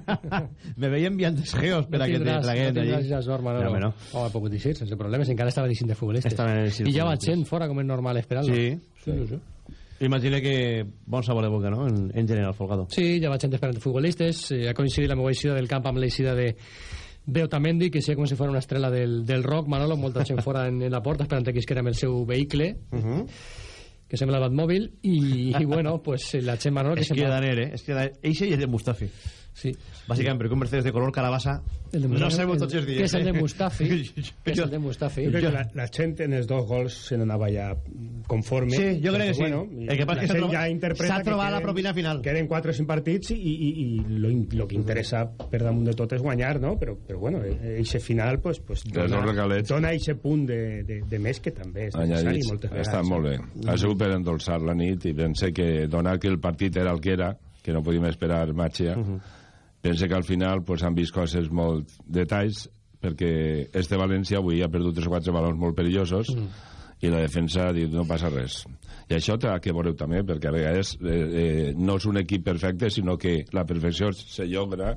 Me veia enviant els geos per No a que te tindràs, no tragueren tindràs allí. ixa sort, Manolo. No, no. Home, poc dir, sense problemes. Encara estava dient de futbolistes. Estaven en I ja va gent fora, com és normal, esperant-lo. Sí. sí, sí. sí. Imagina que bon sabor de boca, no? En, en general, Folgado. Sí, ja va gent esperant futbolistes. Eh, ha coincidit la meva eixida del camp amb l'eixida de de Otamendi, que sé com si fos una estrella del, del rock, Manolo, molta gent fora en, en la porta esperant que es queda amb el seu vehicle, Uh -huh. que sembla el Batmòbil, i, i bueno, pues la gent Manolo... Que que sembla- Daner, eh? És que Daner. Eixe i el de Mustafi. Sí. Bàsicament, perquè un Mercedes de color calabassa El de no sabeu tots els dies. que és el de eh? Mustafi, que és el de Mustafi. Jo crec que la, la gent en els dos gols se n'anava ja conforme. Sí, jo crec que sí. i El que passa la és que s'ha trobat- ja s'ha que trobat la queden- propina final. Queden 4 o 5 partits i, i, i lo, lo que interessa per damunt de tot és guanyar, no? Però, però bueno, eixe final pues, pues, regalets. dona eixe punt de, de, de més que també és necessari moltes vegades. Està molt bé. Ha sigut per endolçar la nit i pense que donar que el partit era el que era, que no podíem esperar matxa, pense que al final pues, han vist coses molt detalls perquè este València avui ha perdut tres o quatre balons molt perillosos i la defensa ha dit no passa res i això té que veure també perquè a vegades eh, eh, no és un equip perfecte sinó que la perfecció se llogra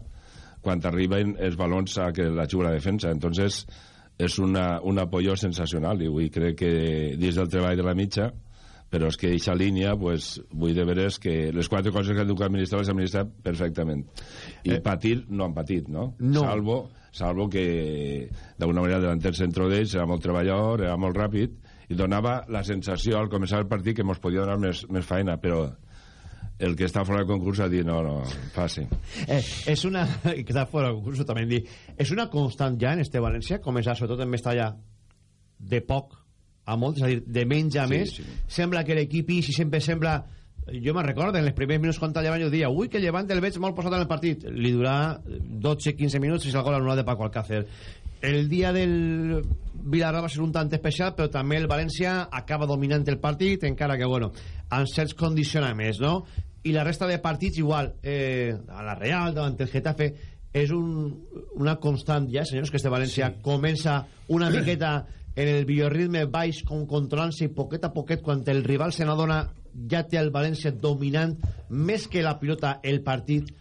quan arriben els balons a que la juga la defensa. Entonces és una, un apoyo sensacional i avui crec que dins del treball de la mitja però és que aquesta línia, pues, vull de veres que les quatre coses que han que administrar les administrat perfectament. I Eh. patir no han patit, no? No. Salvo, salvo que d'alguna manera davant el centre d'ells era molt treballador, era molt ràpid, i donava la sensació al començar el partit que ens podia donar més, més feina, però el que està fora de concurs ha dit no, no, faci. Eh, és una... que està fora del concurso també dir, és una constant ja en este València, començar sobretot en Mestalla de poc a molt, és a dir, de menys a Sí, més sí. sembla que l'equip i si sempre sembla jo me'n recordo, en els primers minuts quan Llevant jo dia ui, que Llevant el veig molt posat en el partit li durà 12-15 minuts i és el gol anul·lat de Paco Alcácer el dia del Villarreal va ser un tant especial però també el València acaba dominant el partit encara que bueno, amb certs condicionaments no? i la resta de partits igual eh, a la Real, davant el Getafe és un, una constant ja senyors que este València sí. comença una miqueta en el bioritme baix controlant-se poquet a poquet quan el rival se n'adona ja té el València dominant més que la pilota el partit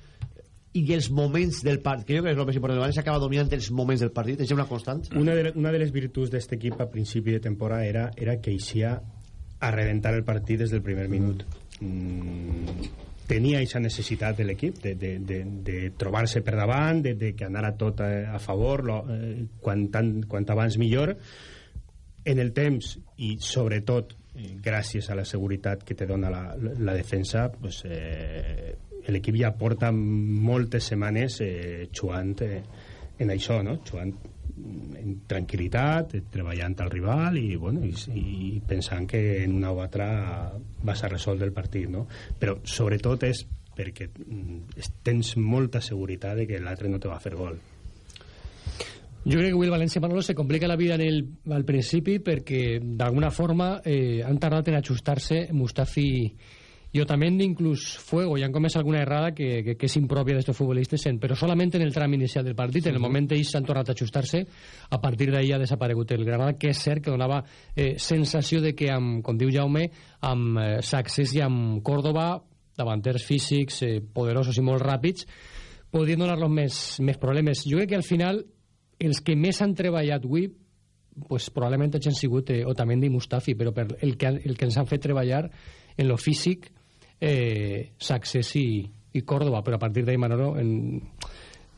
i els moments del partit que jo crec que és el més important el València acaba dominant els moments del partit és una constant Una de, una de les virtuts d'aquest equip a principi de temporada era, era que eixia a reventar el partit des del primer minut. Mm, tenia aquesta necessitat de l'equip de, de, de, de trobar-se per davant de, de que anara tot a, a favor lo, eh, quan, tant, quan abans millor en el temps i sobretot eh, gràcies a la seguretat que te dona la, la defensa pues, eh, l'equip ja porta moltes setmanes eh, jugant eh, en això no? jugant en tranquil·litat, treballant al rival i, bueno, i, i pensant que en una o altra vas a resoldre el partit, no? Però sobretot és perquè mm, tens molta seguretat de que l'altre no te va fer gol. Jo crec que avui el València Manolo se complica la vida en el, al principi perquè d'alguna forma eh, han tardat en ajustar-se Mustafi y Otamendi inclús Fuego. Ya han comès alguna errada que, que, que és impropia d'estos futbolistes en, però solament en el tram inicial del partit. Sí, en el moment ells s'han tornat a ajustar-se. A partir d'ahir ha desaparegut el Granada que és cert que donava eh, sensació de que amb, com diu Jaume amb eh, Saxes i amb Córdoba davanters físics eh, poderosos i molt ràpids podien donar-los més, més problemes. Jo crec que al final els que més han treballat avui pues, probablement hagin sigut eh, Otamendi i Mustafi però per el que, el que ens han fet treballar en lo físic eh, Saccés i, i Córdoba, però a partir d'ahir Manolo en,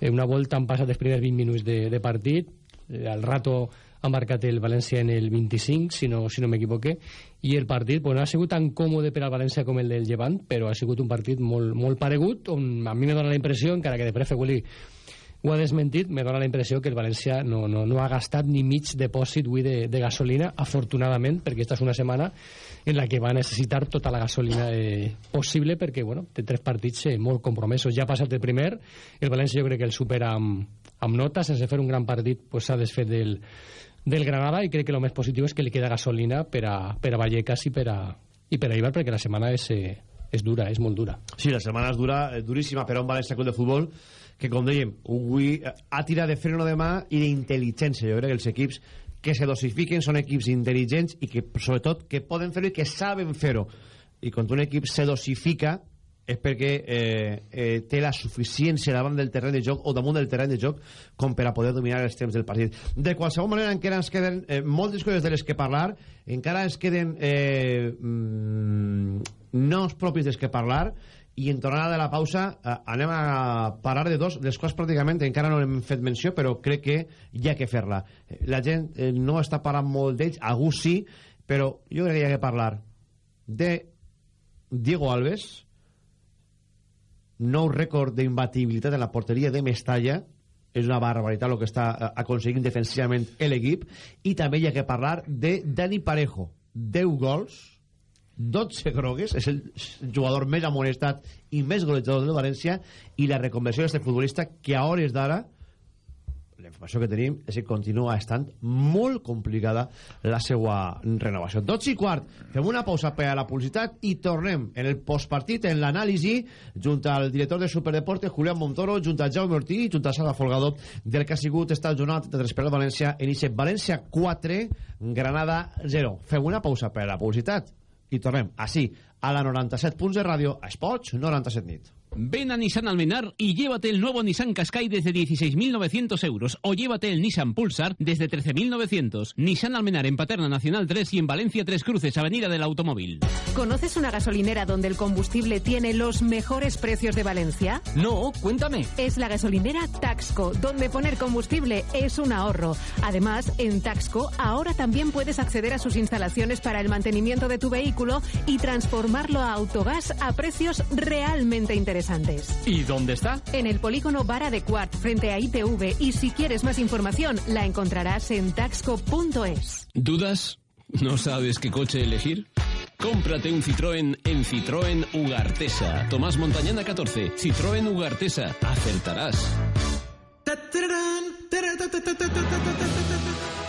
en una volta han passat els primers 20 minuts de, de partit. Eh, al rato ha marcat el València en el 25, si no, si no m'equivoque, i el partit bueno, ha sigut tan còmode per al València com el del Llevant, però ha sigut un partit molt, molt paregut, on a mi me dóna la impressió, encara que de Prefeguli ho ha desmentit, me dóna la impressió que el València no, no, no ha gastat ni mig depòsit de, de gasolina, afortunadament, perquè aquesta és una setmana en la que va necessitar tota la gasolina eh, possible, perquè bueno, té tres partits eh, molt compromesos. Ja ha passat el primer, el València jo crec que el supera amb, amb nota, sense fer un gran partit s'ha pues, desfet del, del Granada i crec que el més positiu és que li queda gasolina per a, per a Vallecas i per a, i per a Ibar, perquè la setmana és, eh, és dura, és molt dura. Sí, la setmana és dura, eh, duríssima per a un València Club de Futbol que, com dèiem, avui eh, ha tirat de freno de mà i d'intel·ligència. Jo crec que els equips que se dosifiquen són equips intel·ligents i que, sobretot, que poden fer-ho i que saben fer-ho. I quan un equip se dosifica és perquè eh, eh, té la suficiència davant del terreny de joc o damunt del terreny de joc com per a poder dominar els temps del partit. De qualsevol manera, encara ens queden eh, moltes coses de les que parlar, encara ens queden eh, mm, noms propis dels que parlar, i en tornada de la pausa eh, anem a parar de dos, les quals pràcticament encara no hem fet menció, però crec que hi ha que fer-la. La gent eh, no està parlant molt d'ells, algú sí, però jo crec que hi ha que parlar de Diego Alves, nou rècord d'imbatibilitat en la porteria de Mestalla, és una barbaritat el que està eh, aconseguint defensivament l'equip, i també hi ha que parlar de Dani Parejo, 10 gols, 12 grogues, és el jugador més amonestat i més golejador de València i la reconversió d'aquest futbolista que a hores d'ara la informació que tenim és que continua estant molt complicada la seva renovació. 12 i quart, fem una pausa per a la publicitat i tornem en el postpartit, en l'anàlisi, junt al director de Superdeporte, Julián Montoro, junt a Jaume Ortí i junt a Sala Folgado, del que ha sigut esta jornada de Desperat València, inicia València 4, Granada 0. Fem una pausa per a la publicitat i tornem. Així a la 97 punts de ràdio a Esports 97 nit Ven a Nissan Almenar y llévate el nuevo Nissan Qashqai desde 16.900 euros o llévate el Nissan Pulsar desde 13.900. Nissan Almenar en Paterna Nacional 3 y en Valencia Tres Cruces, Avenida del Automóvil. ¿Conoces una gasolinera donde el combustible tiene los mejores precios de Valencia? No, cuéntame. Es la gasolinera Taxco, donde poner combustible es un ahorro. Además, en Taxco ahora también puedes acceder a sus instalaciones para el mantenimiento de tu vehículo y transformarlo a autogás a precios realmente interesantes. ¿Y dónde está? En el polígono Vara de Quart, frente a ITV. Y si quieres más información, la encontrarás en taxco.es. ¿Dudas? ¿No sabes qué coche elegir? Cómprate un Citroën en Citroën Ugartesa. Tomás Montañana 14. Citroën Ugartesa. Acertarás.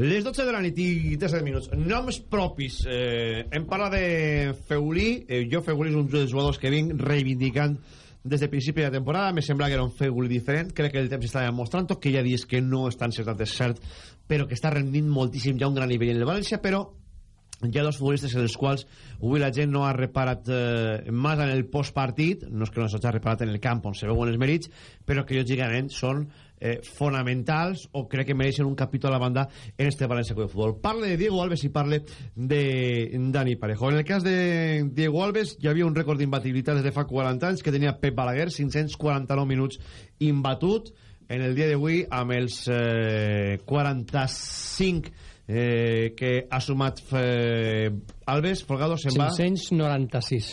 Les 12 de la nit i 17 minuts. Noms propis. Eh, hem parlat de Feulí. Eh, jo, Feulí és un dels jugadors que vinc reivindicant des de principi de temporada. Me sembla que era un Feulí diferent. Crec que el temps està demostrant que hi ha dies que no estan encertat, és cert, però que està rendint moltíssim ja un gran nivell en el València, però hi ha dos futbolistes en els quals avui la gent no ha reparat eh, més en el postpartit, no és que no s'hagi reparat en el camp on se veuen els mèrits, però que lògicament són eh, fonamentals o crec que mereixen un capítol a la banda en este València Club de Futbol. Parle de Diego Alves i parle de Dani Parejo. En el cas de Diego Alves hi havia un rècord d'imbatibilitat des de fa 40 anys que tenia Pep Balaguer, 549 minuts imbatut. En el dia d'avui, amb els eh, 45 eh, que ha sumat eh, Alves, Folgado se'n va... 596.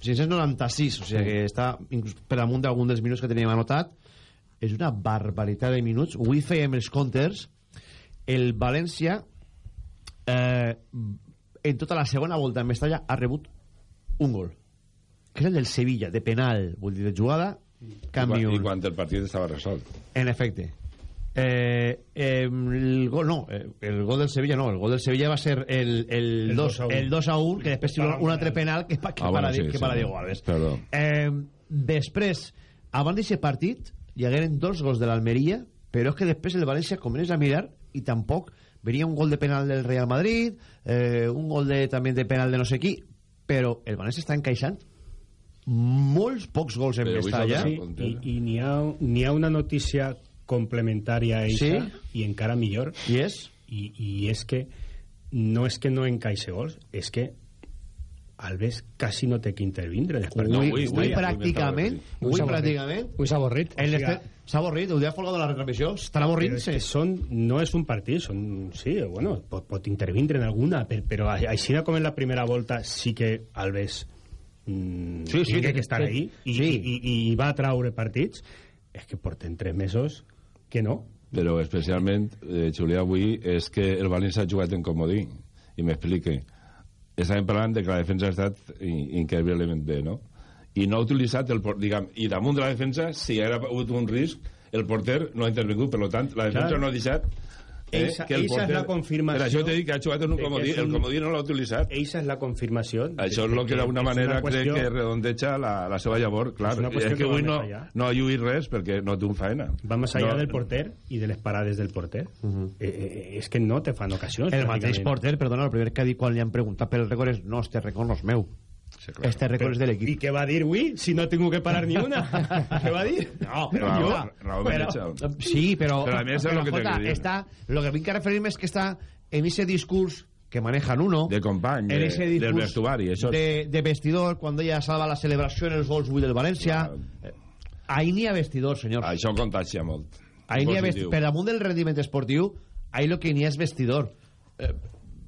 596, o sigui que està inclús per damunt d'algun dels minuts que teníem anotat. És una barbaritat de minuts. Avui fèiem els counters. El València, eh, en tota la segona volta en Mestalla, ha rebut un gol. Que és el del Sevilla, de penal, vull dir, de jugada, canvi I, un. I quan el partit estava resolt. En efecte. Eh, eh, el gol no, eh, el gol del Sevilla no, el gol del Sevilla va ser el, el, El 2, 2 a 1. el 2 a 1, que després un, un altre penal que, que, Ah, bueno, para, sí, que sí. para Diego Alves. Eh, després, abans d'aquest partit, hagueren dos gols de l'Almeria, però és que després el València comença a mirar i tampoc venia un gol de penal del Real Madrid, eh, un gol de, també de penal de no sé qui, però el València està encaixant molts pocs gols en Mestalla. Sí, i, i n'hi ha, una notícia complementària a eixa, Sí. i encara millor, I és? i, i és que no és que no encaixe gols, és que Alves quasi no té que intervindre després. Avui, avui- avui, avui- pràcticament, avui pràcticament, Avui s'ha avorrit. O sigui, s'ha avorrit, ho deia Folgado de la retransmissió, estarà Però avorrint-se. és que són, no és un partit, són, sí, bueno, pot, pot intervindre en alguna, però, així com en la primera volta sí que Alves mm, Sí, sí, que estar sí. ahí i, Sí. i, i, i va traure partits, és que porten tres mesos que no. Però especialment, eh, Julià, avui és que el València ha jugat en comodí. I m'explique. Estàvem parlant de que la defensa ha estat in- increïblement bé, no? I no ha utilitzat el... Diguem, I damunt de la defensa, si ha hagut un risc, el porter no ha intervingut. Per tant, la defensa Clar. no ha deixat eh, que el eixa és porter... la confirmació Per això t'he dit que ha jugat en un comodí. és un- El comodí no l'ha utilitzat. Eixa és la confirmació. Això és el que d'alguna és una manera qüestió- crec que redondeja la, la seva llavor. Clar, És és que que avui no, no ha lluït res perquè no té un faena. Va més allà no, del porter i de les parades del porter. eh, eh, és que no te fan ocasions. El mateix porter, perdona, el primer que ha dit quan li han preguntat per el rècord és no, este rècord no és meu. Sí, clar. Este rècord és de I l'equip. què va dir avui? Si no tinc que parar ni una. què va dir? No, Però però, Raúl- Raúl però, Benítez. sí, però, Però a més és lo que te escolta, quería. està, lo que vinc a referir-me és que està en ese discurs que manejan uno de company, en de, ese del discurs vestuari. Això és- de, de vestidor quan ella salva la celebració en els gols avui del València Eh, ahí n'hi ha vestidor senyors Això contagia molt. ahí n'hi ha Positiu. vestidor per damunt del rendiment esportiu ahí lo que n'hi ha és vestidor eh,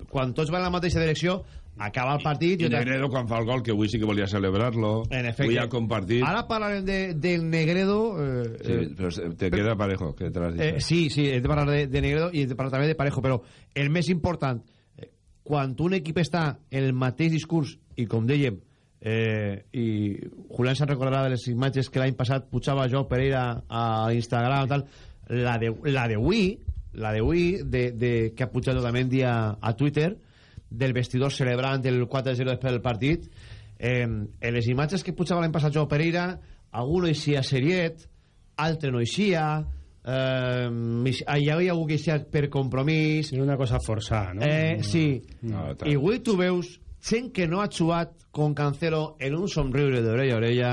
quan tots van a la mateixa direcció acaba el partit I otra- Negredo, quan fa el gol, que avui sí que volia celebrar-lo, en efecte. avui ha compartit... ara parlarem de, del Negredo eh, Sí, eh, però te queda parejo, que te l'has dit. Eh, sí, sí, hem de parlar de, de Negredo i hem de parlar també de Parejo, però el més important, eh, quan un equip està en el mateix discurs, i com dèiem, eh, i Julián se'n recordarà de les imatges que l'any passat pujava jo Pereira a Instagram tal, la de la d'avui la d'avui de, de, que ha pujat Otamendi a, a Twitter del vestidor celebrant el 4-0 després del partit eh, en les imatges que pujava l'any passat jo Pereira algú no eixia seriet altre no eixia eh, hi havia algú que eixia per compromís És una cosa forçada, no? Eh, sí. No, tant. I avui tu veus gent que no ha jugat con Cancelo en un somriure d'orella a orella.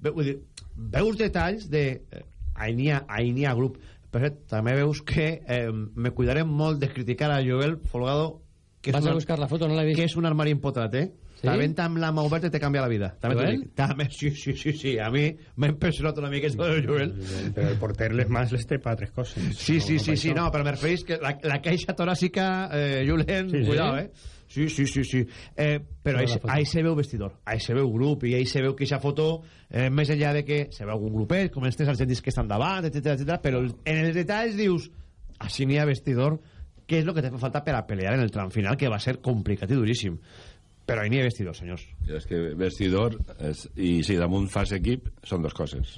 Vull dir, veus detalls de... Eh, ahí n'hi ha, ahí ha grup. Per cert, també veus que eh, me cuidarem molt de criticar a Joel Folgado que Vas a un, buscar la foto, no l'he vist. que és un armari empotrat, eh? Sí? La venta amb la mà oberta te canvia la vida. També t'ho dic. També, sí, sí, sí, sí. A mi m'ha impressionat una mica això del Joel. Però el porter les mans les té per altres coses. Sí, sí, No, sí, sí, no, però me referís que la, la caixa toràcica, eh, Julen, Sí, sí. cuidado, eh? Sí, sí, sí, sí. Eh, però ahí, ahí se veu vestidor, ahí se veu grup i ahí se veu que aquesta foto, eh, més enllà de que se veu algun grupet, com estes argentins que estan davant, etc etc. però el- en els detalls dius així n'hi ha vestidor, que és el que te fa falta per a pelear en el tram final, que va ser complicat i duríssim. Però ahí n'hi ha vestidor, senyors. És que vestidor és, i si damunt fas equip són dues coses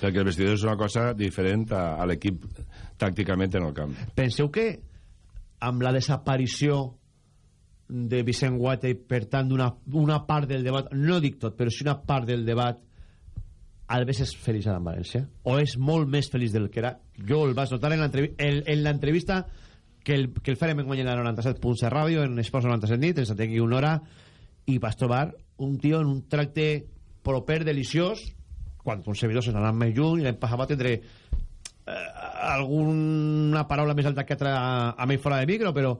perquè el vestidor és una cosa diferent a, a l'equip tàcticament en el camp Penseu que amb la desaparició de Vicent Guaita i per tant d'una una part del debat, no dic tot, però sí una part del debat Alves és feliç en València? O és molt més feliç del que era? Jo el vaig notar en l'entrevi- en en l'entrevista que el, que el farem en la 97.7 ràdio, en Esports 97 nit, ens atengui una hora, i vas trobar un tio en un tracte proper, deliciós, quan uns servidors se n'anaven més lluny, i l'any passat va tindre eh, alguna paraula més alta que altra a, a mi fora de micro, però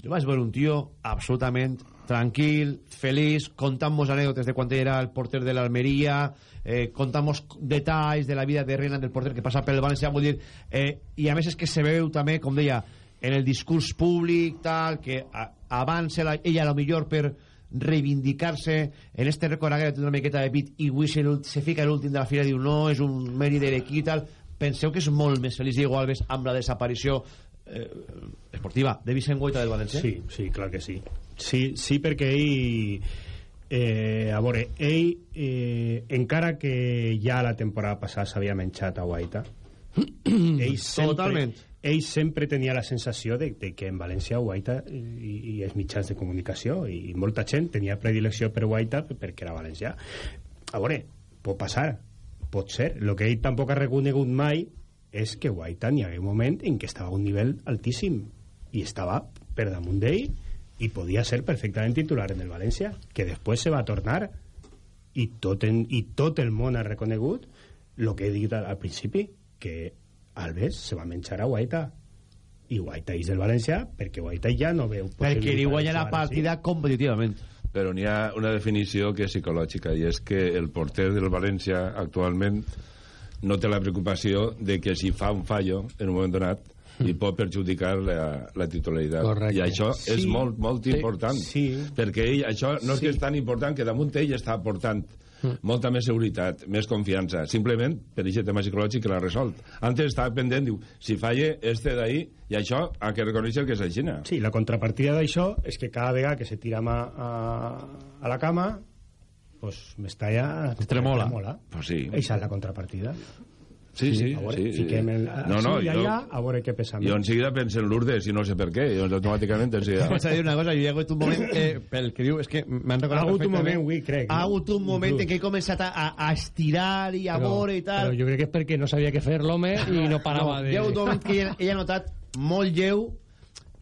jo vaig veure un tio absolutament tranquil, feliç, contant-nos anècdotes de quan era el porter de l'Almeria, eh, contant-nos detalls de la vida terrena del porter que passa pel València, vull dir, eh, i a més és que se veu també, com deia, en el discurs públic, tal, que a, abans ella, a lo millor per reivindicar-se en este record que té una miqueta de pit i avui se, se fica l'últim de la fila i diu no, és un mèrit de l'equip tal penseu que és molt més feliç Diego Alves amb la desaparició eh, esportiva de Vicent Goita del València? Sí, sí, clar que sí. Sí, sí perquè ell... Eh, a veure, ell, eh, encara que ja la temporada passada s'havia menjat a Guaita, ell sempre, Totalment. Ell sempre tenia la sensació de, de que en València Guaita i, i els mitjans de comunicació i, i molta gent tenia predilecció per Guaita perquè era valencià. A veure, pot passar, pot ser. El que ell tampoc ha reconegut mai és que Guaita n'hi havia un moment en què estava a un nivell altíssim i estava per damunt d'ell i podia ser perfectament titular en el València, que després se va tornar i tot, en, i tot el món ha reconegut el que he dit al, al principi, que Alves se va menjar a Guaita i Guaita és del València perquè Guaita ja no veu perquè li guanya la partida competitivament però n'hi ha una definició que és psicològica i és que el porter del València actualment no té la preocupació de que si fa un fallo en un moment donat li pot perjudicar la, la titularitat Correcte. i això Sí. és molt, molt Sí. important Sí. perquè ell, això no és Sí. que és tan important que damunt ell està aportant molta més seguretat, més confiança simplement per aquest tema psicològic que l'ha resolt antes estava pendent, diu, si falle este d'ahí, i això ha que reconèixer que és així Sí, la contrapartida d'això és que cada vegada que se tira mà a, a la cama pues Mestalla Tremola. tremola. pues sí, Eixa és la contrapartida. Sí, sí, a veure, sí, sí. fiquem el, no, no, i jo, allà, a veure què pesa jo en seguida penso en Lourdes i no sé per què, jo automàticament en seguida... Vaig a dir una cosa, jo hi ha hagut un moment eh, pel que diu, és que m'han Ha recordat hagut un moment, avui, crec, Ha hagut un moment en què he començat a, a, a estirar i a veure i tal. Però jo crec que és perquè no sabia què fer l'home i no parava no, de... Hi ha hagut un moment que ella, ella ha notat molt lleu.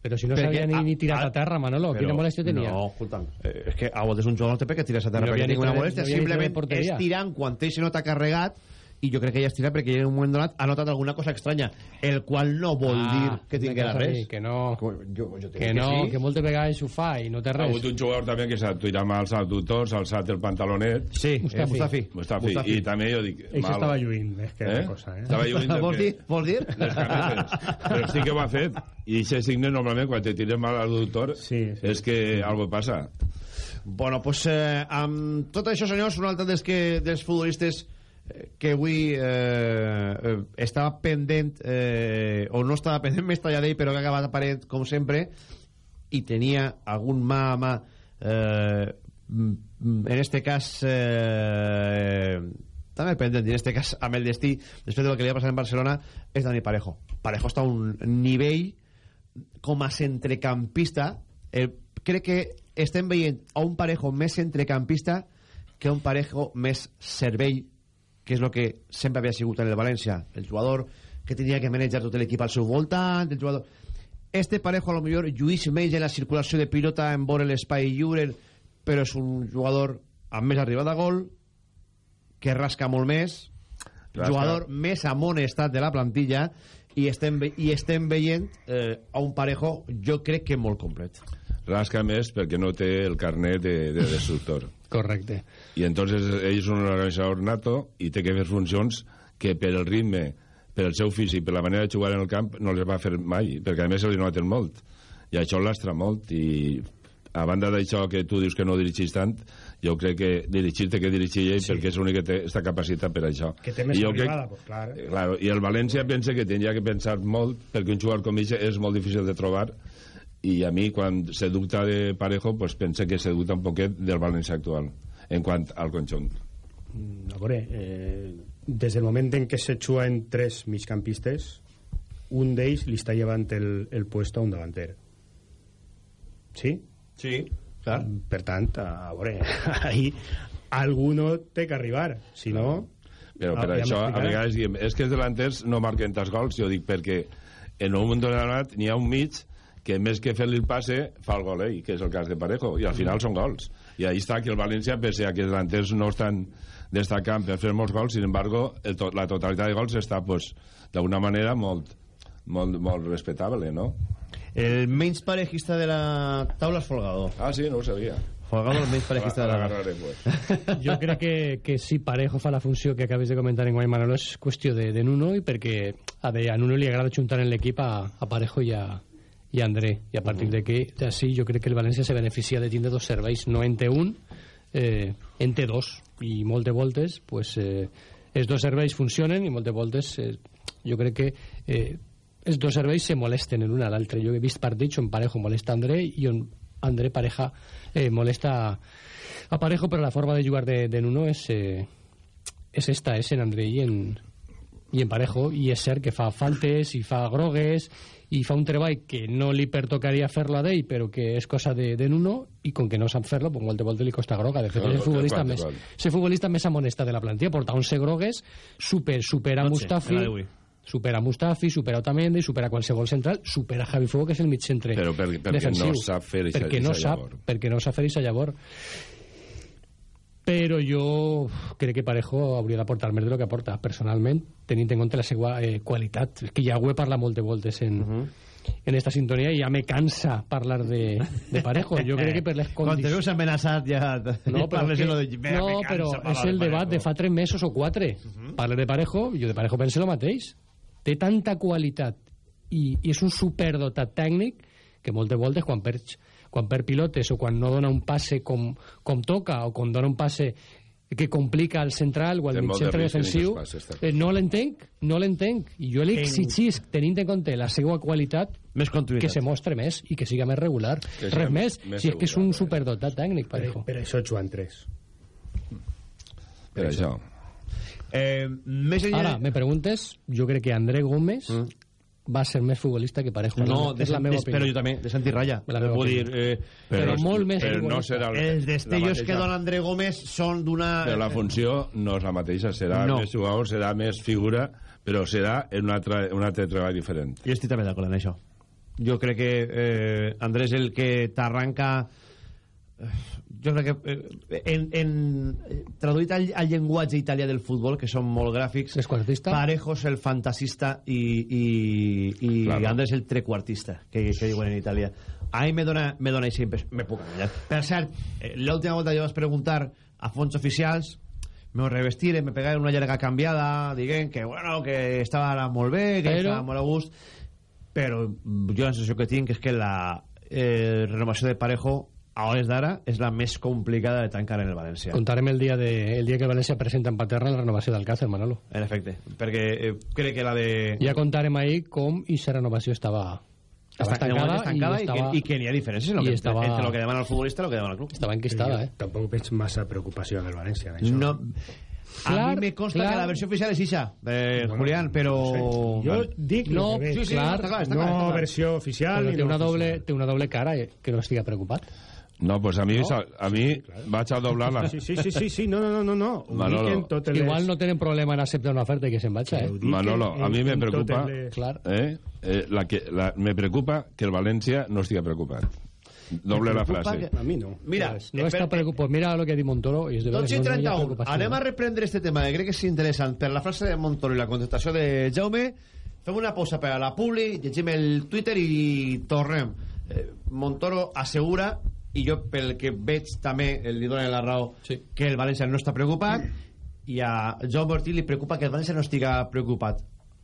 Però si no Perquè, sabia ni, ni tirar ah, a terra, Manolo, quina Però- molèstia tenia? No, escolta'm, eh, és que a voltes un jugador no té per què tirar-se a terra No perquè havia ni tingui una tre- molèstia, no simplement estirant quan ell se nota carregat i jo crec que ella estira perquè en un moment donat ha notat alguna cosa estranya, el qual no vol Ah, dir que me tinguera cas a mi, res. Que no, Jo, jo que, dic no, sí. que moltes vegades ho fa i no té Ha res. hagut un jugador també que s'ha tirat mal als adductors, s'ha alçat el pantalonet. Sí, eh, Mustafi. Mustafi. Mustafi. I també jo dic... Eixa mal. estava lluint, més que Eh? cosa, eh? Estava lluint del Vols que- dir? Vols dir? les. Però sí que ho ha fet. I aquest signe, normalment, quan te tires mal al Sí, sí. és que algo passa. Bueno, pues, eh, amb tot això, senyors, un altre dels, que, dels futbolistes eh, que avui eh, eh, estava pendent, eh, o no estava pendent més talladell, però que ha acabat aparent, com sempre, i tenia algun mà a eh, mm, en este cas, eh, també en este cas amb el destí, després del que li ha passat en Barcelona, és Dani Parejo. Parejo està a un nivell com a centrecampista eh, crec que estem veient a un parejo més centrecampista que un parejo més cervell que és el que sempre havia sigut en el València el jugador que tenia que manejar tot l'equip al seu voltant el jugador... este parejo a lo millor lluís menys en la circulació de pilota en vora l'espai lliure però és un jugador amb més arribada a gol que rasca molt més Rasca. jugador més amonestat de la plantilla i estem, i estem veient eh, a un parejo jo crec que molt complet Rasca més perquè no té el carnet de, de destructor. Correcte. I entonces ell és un organitzador nato i té que fer funcions que per el ritme, per el seu físic, per la manera de jugar en el camp, no les va fer mai, perquè a més se li noten molt. I això lastra molt i a banda d'això que tu dius que no dirigís tant, jo crec que dirigir-te que dirigir ell, sí. perquè és l'únic que té aquesta capacitat per això. Que té més I arribada, crec- pues, clar. Eh, Claro, i el València pensa que tindria que pensar molt perquè un jugador com ell és molt difícil de trobar i a mi quan se dubta de Parejo pues pense que se dubta un poquet del València actual en quant al conjunt A veure, eh, des del moment en què se juguen tres migcampistes, un d'ells li està llevant el, el puesto a un davanter. Sí? Sí, clar. Per tant, a veure, ahí alguno té que arribar, si no... però per Ah, això a vegades diem és que els delanters no marquen tants gols jo dic perquè en un moment donat n'hi ha un mig que més que fer-li el passe fa el gol ell, que és el cas de Parejo i al final són gols i ahí està que el València pese a que els delanters no estan destacant per fer molts gols sin embargo el to la totalitat de gols està pues, d'una manera molt, molt, molt respectable no? El menys parejista de la taula és Folgado. Ah, sí, no ho sabia. Folgado el menys parejista de la L'agarraré, pues. Jo crec que, que si Parejo fa la funció que acabes de comentar en Guay Manolo és qüestió de, de Nuno i perquè a, de, a Nuno li agrada juntar en l'equip a, a Parejo i a, i a André. I a partir de que d'ací jo crec que el València se beneficia de tindre dos serveis no en té un, eh, en té dos. I molt de voltes pues, eh, els dos serveis funcionen i molt de voltes eh, jo crec que eh, els dos serveis se molesten en un a l'altre jo he vist partits on Parejo molesta a André i on André Pareja eh, molesta a, a Parejo però la forma de jugar de, de Nuno és, eh, és esta, és en André i en, i en Parejo. I és cert que fa faltes i fa grogues i fa un treball que no li pertocaria fer-la d'ell però que és cosa de, de Nuno i com que no sap fer-lo, pues, moltes voltes li costa groga de fet Claro, és el futbolista, més, el futbolista més amonestat de la plantilla porta 11 grogues super, supera Dotze, Mustafi supera Mustafi, supera Otamendi, supera qualsevol central, supera Javi Fuego, que és el mig centre Però per- perquè defensiu. no sap fer perquè no sap, llavor. perquè no sap fer eixa llavor. Però jo crec que Parejo hauria d'aportar més de lo que aporta, personalment, tenint en compte la seva eh, qualitat. És que ja ho he parlat moltes voltes en, en esta sintonia i ja me cansa parlar de, de Parejo. Jo crec que per les Quan te condicions... veus amenaçat ja... No, però, que, de de... No, me cansa però és el de debat de fa tres mesos o quatre. Parles de Parejo, jo de Parejo penso el mateix. Té tanta qualitat i, i és un superdotat tècnic que moltes voltes quan perd, quan perd pilotes o quan no dona un passe com, com toca o quan dona un passe que complica el central o el mig centre defensiu passes, eh, no l'entenc, no l'entenc. I jo li tenint en compte la seva qualitat Més que se mostre més i que siga més regular. Que res més, més si és que és un superdotat tècnic Per, Parejo per això juguen tres. per això. Eh, més enllà... Ara, me preguntes, jo crec que André Gómez va ser més futbolista que Parejo. No, de és la meva opinió. però jo també, de Santi Raya. La meva dir, eh, Però molt més però no serà el- els destellos mateixa- que dona André Gómez són d'una... Però la funció no és la mateixa, serà No. més jugador, serà més figura, però serà en un altre, un altre treball diferent. Jo estic també d'acord en això. Jo crec que eh, Andrés el que t'arranca eh, jo crec que eh, en, en, traduït al, al llenguatge italià del futbol que són molt gràfics Tresquartista. Parejo és el fantasista i, i, i Claro. Andrés el trequartista que, que diuen en Itàlia a mi me dona, me dona així me puc enganyar per cert, eh, l'última volta jo vas preguntar a fons oficials me revestiré, me pegaré una llarga canviada diguem que bueno, que estava molt bé que Però- estava molt a gust però jo la sensació que tinc és que la eh, renovació de Parejo a hores d'ara és la més complicada de tancar en el València Contarem el dia, de, el dia que el València presenta en Paterna la renovació d'Alcácer, Manolo. en efecte, perquè eh, crec que la de Ja contarem ahir com aquesta renovació estava, estava Està- estancada, estancada i, i, estava, que, i que n'hi ha diferències en lo i que, estava- entre lo que demana el futbolista i lo que demana el club estava enquistada, eh? Tampoc veig massa preocupació en el València, en això. no, a Clar, mi me consta clar. que la versió oficial és ixa eh, Bueno, Julián, però no sé. Jo dic No, que sí, sí, clar, està clar, està no clar, està clar. versió oficial Però ni té no una, doble, té una doble cara eh, que no estigui preocupat. No, pues a mi, No? a mi vaig a doblar la... Sí, sí, sí, sí, sí, no, no, no, no, no. Manolo, totes les... Igual no tenen problema en acceptar una oferta i que se'n vagi, Ho eh? Manolo, a mi me preocupa... totes les- Clar. Eh? Eh, la que, la, me preocupa que el València no estigui preocupat. Doble la frase. que- A mi no. mira, Pues no està preocupat. Mira lo que ha dit Montoro i és de 12 i veres, no, no hi ha 31. preocupació. Anem a reprendre este tema, que crec que és interessant. Per la frase de Montoro i la contestació de Jaume, fem una pausa per a la publi, llegim el Twitter i tornem. Eh, Montoro assegura, i jo pel que veig també li donen la raó, Sí. que el València no està preocupat, i a Jaume Ortiz li preocupa que el València no estiga preocupat.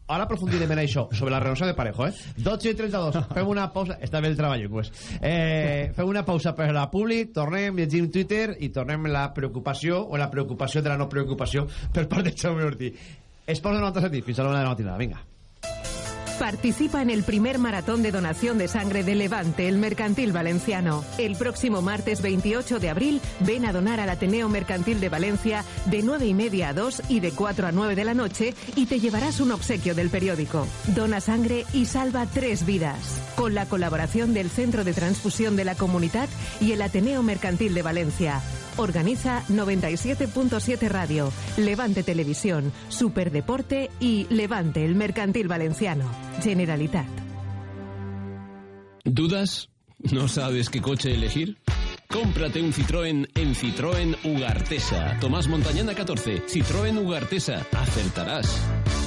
ara aprofundirem en això, sobre la renovació de Parejo, eh? 12 i 32, fem una pausa... Està bé el treball, pues. Eh, fem una pausa per la públic, tornem, llegim Twitter i tornem la preocupació, o la preocupació de la no preocupació per part de Xavi Ortiz. Esports de 97, fins a la una de la matinada, vinga. Participa en el primer maratón de donación de sangre de Levante, el Mercantil Valenciano. El próximo martes 28 de abril, ven a donar al Ateneo Mercantil de Valencia de 9 y media a 2 y de 4 a 9 de la noche y te llevarás un obsequio del periódico. Dona sangre y salva tres vidas. Con la colaboración del Centro de Transfusión de la Comunidad y el Ateneo Mercantil de Valencia. Organiza 97.7 Radio, Levante Televisión, Superdeporte y Levante, el Mercantil Valenciano. Generalitat. ¿Dudas? ¿No sabes qué coche elegir? Cómprate un Citroën en Citroën Ugartesa. Tomás Montañana 14. Citroën Ugartesa. Acertarás.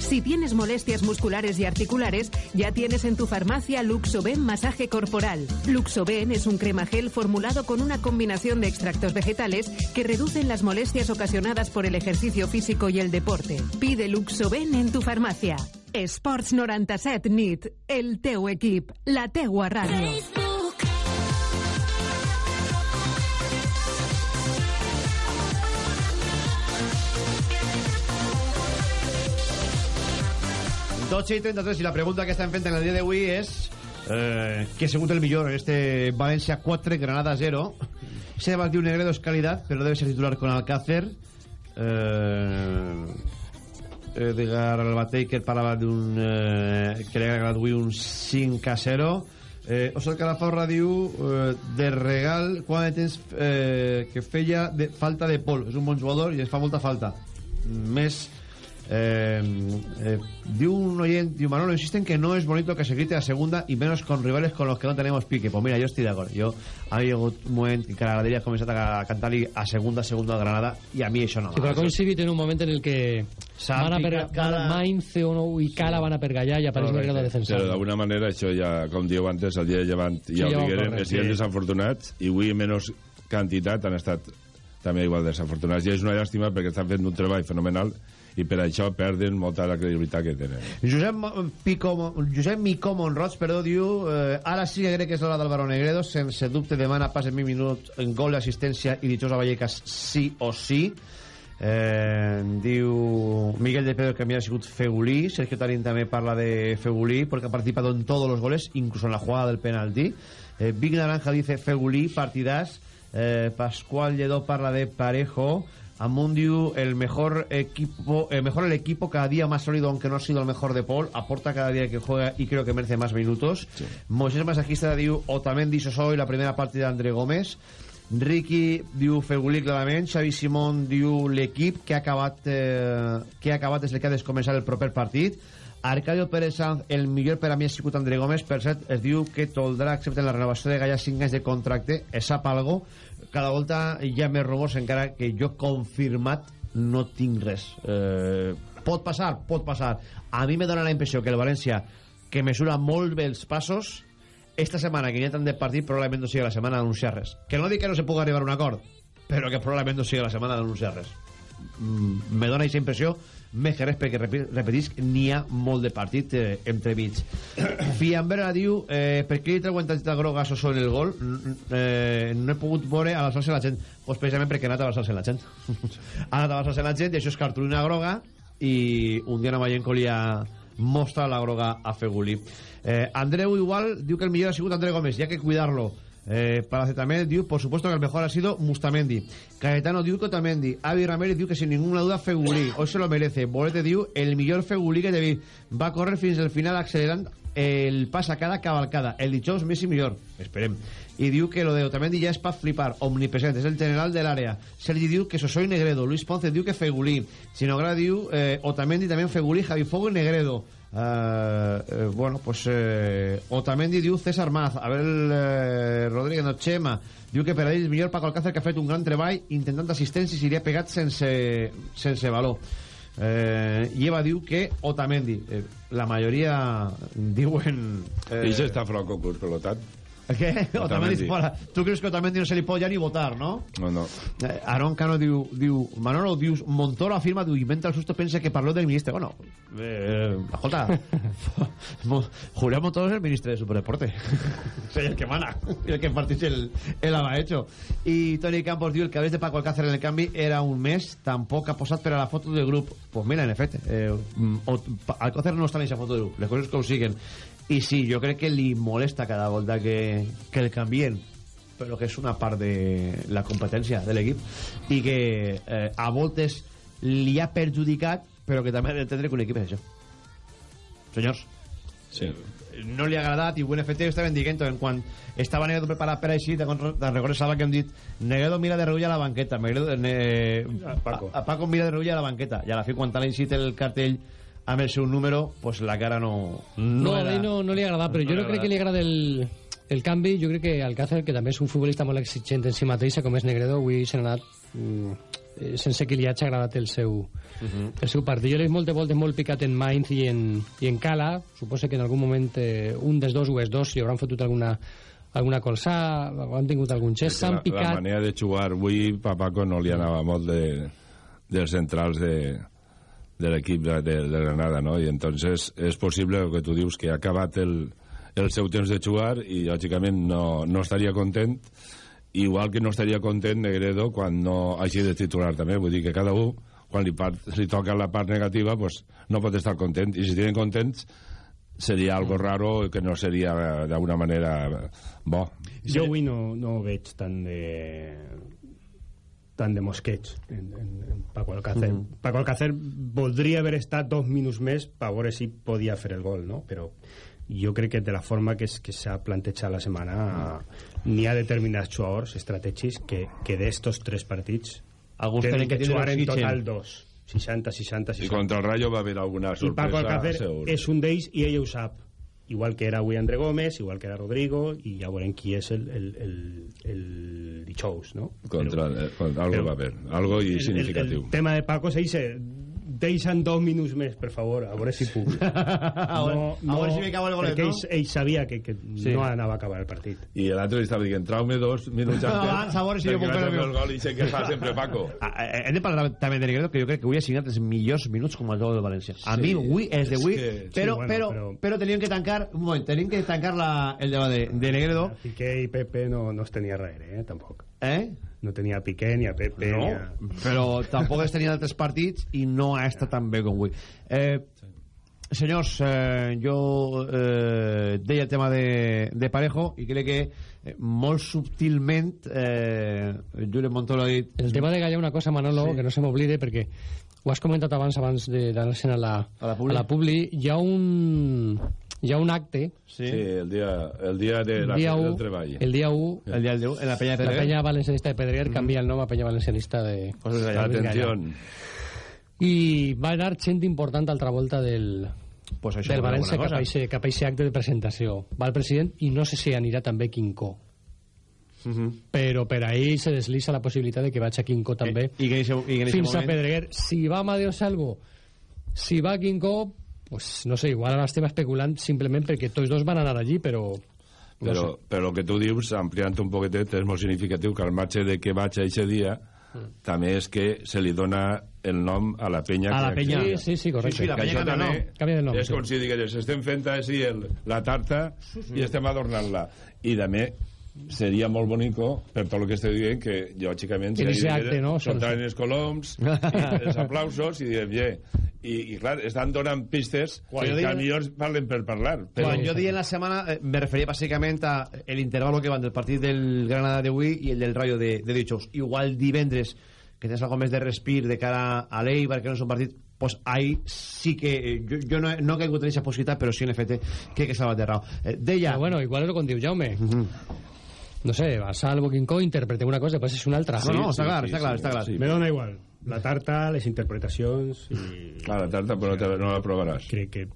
Si tienes molestias musculares y articulares, ya tienes en tu farmacia Luxoben Masaje Corporal. Luxoben es un crema gel formulado con una combinación de extractos vegetales que reducen las molestias ocasionadas por el ejercicio físico y el deporte. Pide Luxoben en tu farmacia. Sports 97 NIT, el teu equip, la teua ràdio. Doce y 33 y la pregunta que estem fent en el dia d'avui és eh, què ha sigut el millor en este València 4, Granada 0 se va dir Negredo es calidad pero debe ser titular con Alcácer. Eh, Edgar Albateiker parlava d'un eh, que li ha agradat avui un 5 a 0 eh, Oscar Calaforra diu eh, de regal quan temps eh, que feia de, falta de Pol? És un bon jugador i ens fa molta falta. Més Eh, eh, diu un oyente, diu Manolo, insisten que no es bonito que se grite a segunda y menos con rivales con los que no tenemos pique. Pues mira, yo estoy de acuerdo. Yo ha llegado un moment que la gradería ha començat a cantar a segunda, segunda de Granada y a mí eso no. Sí, però coincidit en un moment en el que van a per, Mainz o i Cala van a per Gallà i apareix Correcte. Negredo a defensar. Però d'alguna manera això ja, com dieu antes, el dia de llevant Sí, ja ja ho ho diguérem, correcte. que siguin Sí. desafortunats i avui en menys quantitat han estat també igual desafortunats i és una llàstima perquè estan fent un treball fenomenal i per això perden molta la credibilitat que tenen. Josep, Pico, Josep Micó Monroig, perdó, diu eh, ara sí que crec que és l'hora d'Alvaro Negredo. Sense dubte demana pas en 20 minuts en gol d'assistència i dichosa Vallecas sí o sí. Eh, diu Miguel de Pedro que havia sigut Feulí. Sergio Tarín també parla de Feulí porque ha participado en todos los goles incluso en la jugada del penalti. Eh, Big Naranja dice Feulí partidàs. Eh, Pascual Lledó parla de Parejo Amundiu, el mejor equipo, el mejor el equipo, cada día más sólido, aunque no ha sido el mejor de Paul, aporta cada día que juega y creo que merece más minutos. Moisés Masajista diu Otamendi Sosoy, la primera partida de André Gómez. Ricky diu Fegulí clarament, Xavi Simón diu l'equip que ha acabat eh, que ha acabat és el que ha de començar el proper partit. Arcadio Pérez Sanz, el millor per a mi ha sigut André Gómez, per cert, es diu que Toldrà accepta la renovació de Gaia 5 anys de contracte, es sap algo, cada volta hi ha més rumors encara que jo confirmat no tinc res. Eh, pot passar, pot passar. A mi me dóna la impressió que el València, que mesura molt bé els passos, esta setmana que ha tant de partit probablement no sigui la setmana d'anunciar res. Que no dic que no se pugui arribar a un acord, però que probablement no sigui la setmana d'anunciar res. Mm, me dóna aquesta impressió més que res perquè repetisc n'hi ha molt de partit eh, entre mig Fiambera diu eh, per què li treuen tanta groga a Soso en el gol? Eh, no he pogut veure a l'alçar-se la gent. Pues precisament perquè ha anat a l'alçar-se la gent. Ha anat a l'alçar-se la gent i això és cartolina groga i un dia Namayenko li ha mostrat la groga a Feguli. Eh, Andreu igual diu que el millor ha sigut André Gómez hay que cuidarlo eh, Paracetamel diu, por supuesto que el mejor ha sido Mustamendi. Cayetano diu que Otamendi. Avi Ramírez diu que sin ninguna duda Fegulí. Hoy se lo merece. Bolete diu el millor Fegulí que te vi. Va a correr fins al final accelerant el pas a cada cavalcada. El dijous més i millor. Esperem. I que lo de Otamendi ja és pa flipar. Omnipresent. És el general de l'àrea. Sergi diu que Sosoy Negredo. Luis Ponce diu que Fegulí. Sinogra diu eh, Otamendi també Fegulí, Javi Fogo i Negredo. Eh, eh, bueno, pues eh, Otamendi diu César Maz Abel eh, Rodríguez no Chema diu que per a ell millor Paco Alcácer que ha fet un gran treball intentant assistències i iria pegat sense, sense valor eh, i Eva diu que Otamendi eh, la majoria diuen Eh... I està fora del concurs, per tant. Què? Otamendi. Fora. Tu creus que Otamendi no se li pot ja ni votar, no? No, no. Eh, Aaron Cano diu, diu Manolo diu, Montoro afirma, diu, inventa el susto, pensa que parló del ministre. Bueno, eh, escolta, Julián Montoro es el ministre de Superdeporte. Soy el que mana, el que partís el, el ha hecho. Y Tony Campos diu, el cabez de Paco Alcácer en el canvi era un mes, tampoc ha posat per a la foto del grup. Pues mira, en efecte, eh, mm, Alcácer no està en esa foto del grup, les coses com siguen. I sí, jo crec que li molesta cada volta que, que el canvien però que és una part de la competència de l'equip i que eh, a voltes li ha perjudicat però que també ha d'entendre que un equip és això senyors sí. no li ha agradat i buen efecte estaven dient en quan estava Negredo preparat per així te'n recordes Salva que hem dit Negredo mira de reull a la banqueta Negredo, ne, Paco. A, a Paco mira de reull a la banqueta i a la fi quan t'ha eixit el cartell amb el seu número pues la cara no No, a era- no, no li ha agradat, però no jo li no crec agrada. que li agrada el, el canvi. Jo crec que Alcácer, que també és un futbolista molt exigent en si mateixa, com és Negredo, avui se n'ha anat mm, eh, sense que li hagi agradat el seu, el seu partit. Jo l'he moltes voltes molt picat en Mainz i en, i en Cala. Suposo que en algun moment eh, un dels dos o els dos si hauran fotut alguna alguna colzà, han tingut algun gest, s'han la, la picat manera de jugar avui a Paco no li anava molt de, dels centrals de, de l'equip de, de, de Granada, no? I entonces és possible el que tu dius que ha acabat el, el seu temps de jugar i lògicament no, no estaria content igual que no estaria content Negredo quan no hagi de titular també, vull dir que cada un quan li, part, li toca la part negativa pues, no pot estar content. I si tienen contents seria algo raro que no seria d'alguna manera bo. Jo avui no, no veig tant de tant de mosqueig en, en, en Paco Alcácer. Mhm. Paco Alcácer voldria haver estat dos minuts més per veure si podia fer el gol, no? Però jo crec que de la forma que, es- que s'ha plantejat la setmana n'hi ha determinats jugadors estratègics que, que d'estos tres partits Alguns tenen que jugar en total dos 60, 60, 60 i contra el Rayo va haver alguna i Paco sorpresa Alcácer segur. és un d'ells i ell ho sap igual que era avui André Gómez igual que era Rodrigo i ja veurem qui és el, el, el, el dijous no? contra, eh, contra algo però- va haver algo i el, significatiu el, el tema de Paco se dice deixen dos minuts més, per favor, a veure si puc. a veure- a veure si me cago el golet, perquè no? ell, ell sabia que, que Sí. no anava a acabar el partit. i l'altre li estava dient trau-me dos minuts No, antes abans, a veure si jo puc fer el a el gol i sé que fa sempre Paco eh, hem de parlar també de Negredo que jo crec que avui ha signat els millors minuts com a jugador del València a Sí, mi avui és d'avui és que- però, sí, bueno, però, però- però teníem que tancar un moment, teníem que tancar la, el debat de, de Negredo Piqué i Pepe no, no es tenia res, eh, tampoc. Eh? No tenia a Piqué ni a Pepe ni a... no, però tampoc es tenien altres partits i no ha estat tan bé com avui eh, senyors eh, jo eh, deia el tema de, de Parejo i crec que eh, molt subtilment eh, Julio Montoro ha dit El tema de Galla, una cosa, Manolo, sí. que no se m'oblide, perquè ho has comentat abans abans de- d'anar-se'n a, la, A la Publi. a la Publi. Hi ha un, hi ha un acte, sí, el, dia, el dia de la el dia Festa 1, del treball el dia 1, el dia del Déu en la penya de la penya valencianista de Pedreguer canvia el nom a penya valencianista de... Coses Galla. atenció I va anar gent important altra volta del, pues això del València cap a, eixe, cap a eixe acte de presentació. Va el president i no sé si anirà també Quincó. Mhm. Però per ahí se deslisa la possibilitat de que vagi a Quincó també. I, i, que i que fins a moment- Pedreguer. Si va Amadeo Salvo, si va Quincó, pues no sé, igual ara estem especulant simplement perquè tots dos van anar allí, però... No però, sé. però el que tu dius, ampliant un poquetet, és molt significatiu que al marge de que vaig a aquest dia, també és que se li dona el nom a la penya. A la que penya. Sí, sí, sí, correcte. Sí, sí, la que penya canvia el també nom. Canvia de nom, és sí. com si digués estem fent així el, la tarta i estem adornant-la i també seria molt bonico per tot el que estic dient que lògicament acte, no? soltaran els coloms els aplausos i direm yeah. I, i clar, estan donant pistes Quan que, que dic- millor parlen per parlar però Quan jo dic en la setmana eh, me referia bàsicament a l'interval que van del partit del Granada d'avui i el del Rayo de, de dijous. Igual divendres, que tens algo més de respir de cara a l'Eibar, que no és un partit pues ahí sí que eh, jo, jo no, no he caigut en aquesta possibilitat però sí en efecte que estava de raó eh, deia Però bueno, igual és el que diu Jaume. Mhm. No sé, va Salvo, Quincó, interpretem una cosa, després és una altra. no, no, està sí, clar, sí, està clar, sí, està clar sí. Me dona igual. la tarta, les interpretacions i... Clar, la tarta, però no, te, no la provaràs. Crec que,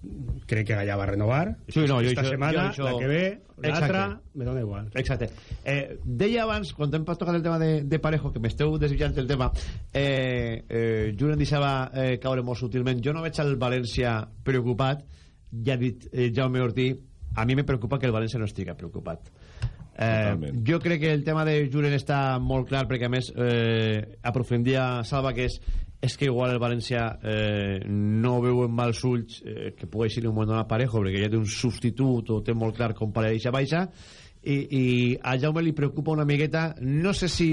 crec que Gallà va renovar. Sí, no, jo Esta això- setmana, jo això- la que ve, l'altra, Exacte. me dona igual. Exacte. Eh, deia abans, quan hem tocat el tema de, de Parejo, que m'esteu desitjant el tema, eh, eh, Julen deixava eh, caure molt sutilment. Jo no veig el València preocupat, ja ha dit eh, Jaume Ortí, a mi me preocupa que el València no estigui preocupat. Eh, jo crec que el tema de Julen està molt clar perquè a més eh, aprofundia Salva que és, és que igual el València eh, no veu en mals ulls eh, que pugui ser un moment donat Parejo perquè ja té un substitut o té molt clar com para eixa baixa i, i a Jaume li preocupa una miqueta no sé si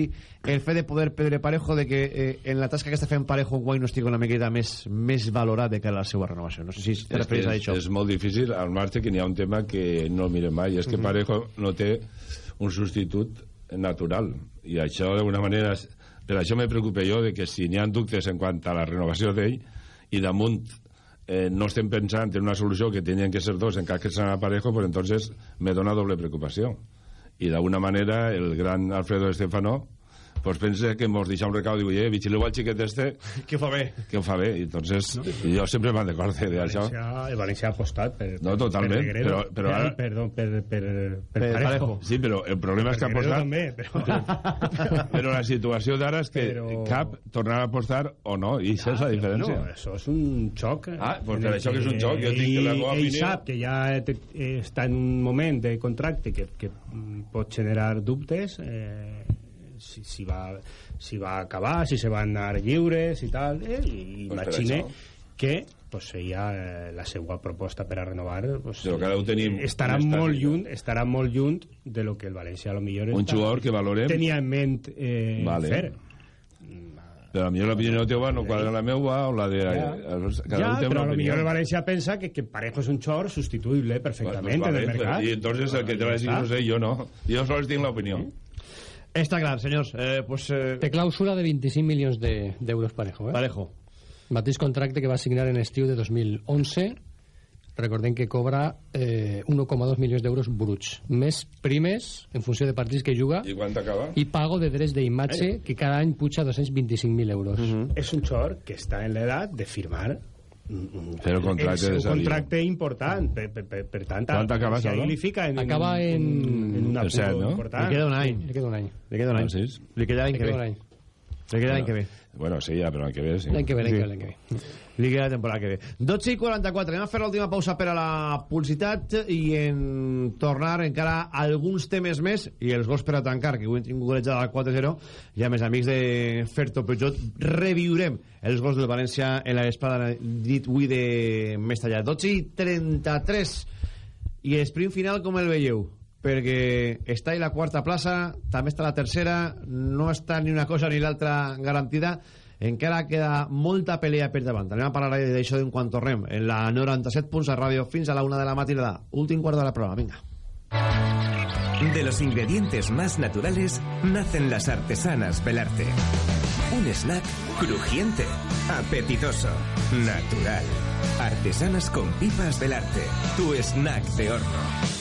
el fet de poder perdre Parejo de que eh, en la tasca que està fent Parejo guai no estigui una miqueta més, més valorat de cara a la seva renovació no sé si te referís a això és molt difícil, al marge que n'hi ha un tema que no el mirem mai, és que. Parejo no té un substitut natural, i això d'alguna manera, per això me preocupa jo de que si n'hi ha dubtes en quant a la renovació d'ell, i damunt eh, no estem pensant en una solució que tenien que ser dos en cas que s'anava Parejo, pues entonces me dona doble preocupació. I d'alguna manera el gran Alfredo Estefano pues pensa que mos deixa un recau diu, eh, vigileu al xiquet este que ho fa bé que ho fa bé i entonces no? jo sempre me'n d'això València, el València ha apostat per, No, totalment, per Negredo. però- però ara- perdó, per, per, per, Per Parejo. Sí, però el problema és que ha apostat... també, però... Però la situació d'ara és que Però- cap tornarà a apostar o no, i això és la diferència. No, això és un xoc. Ah, pues per això que és un xoc, jo tinc la meva ell opinió. sap que ja té, eh, està en un moment de contracte que, que pot generar dubtes eh, si, si, va, si va acabar, si se van anar lliures i tal, eh, i Pues imagine que pues, ella, eh, la seva proposta per a renovar pues, Però que ara ho tenim estarà molt tàctica. lluny estarà molt lluny de lo que el València a lo millor Un està- jugador que valorem... tenia en ment eh, Vale. fer Però potser l'opinió teva no quadra la meua o la de... Ja. Cada ja, un té però lo millor el Valencia pensa que, que Parejo és un xor sustituïble perfectament Pues en vale, el mercat. Y entonces el que te va a decir, no sé, yo no. Yo solo tengo la opinión. Està clar senyors eh, pues, eh, Té clàusula de 25 milions de- d'euros Parejo, eh? Parejo Mateix contracte que va signar en estiu de 2011. Recordem que cobra eh, 1,2 milions d'euros bruts. Més primes, en funció de partits que juga, I quan t'acaba? i pago de drets d'imatge, que cada any puja 225.000 euros. És un xor que està en l'edat de firmar un, un, el contracte el seu de salida. contracte important. Per, per, per, per tant, Quan t'acaba, si Salva? li fica en, Acaba en- en, en un el no? important. li queda un any Li queda un any. li queda un any sí? li queda l'any Li que queda un ve li queda l'any que ve Bueno, sí, ja, però l'any que ve, sí. L'any que ve, l'any Sí. que ve, l'any que ve. li queda la temporada que ve 12 i 44 anem a fer l'última pausa per a la publicitat i en tornar encara alguns temes més i els gols per a tancar que avui hem tingut golejada al 4-0 i amb els amics de Ferto Peugeot reviurem els gols del València en la vesprada dit avui de Mestalla 12 i 33 i l'esprint final com el veieu? Perquè està en la quarta plaça també està la tercera no està ni una cosa ni l'altra garantida encara queda molta pelea per davant anem a parlar d'això d'un quan tornem en la 97 punts a ràdio fins a la una de la matinada últim quart de la programa, vinga De los ingredientes más naturales nacen las artesanas Belarte. Un snack crujiente, apetitoso, natural. Artesanas con pipas Belarte. Tu snack de horno.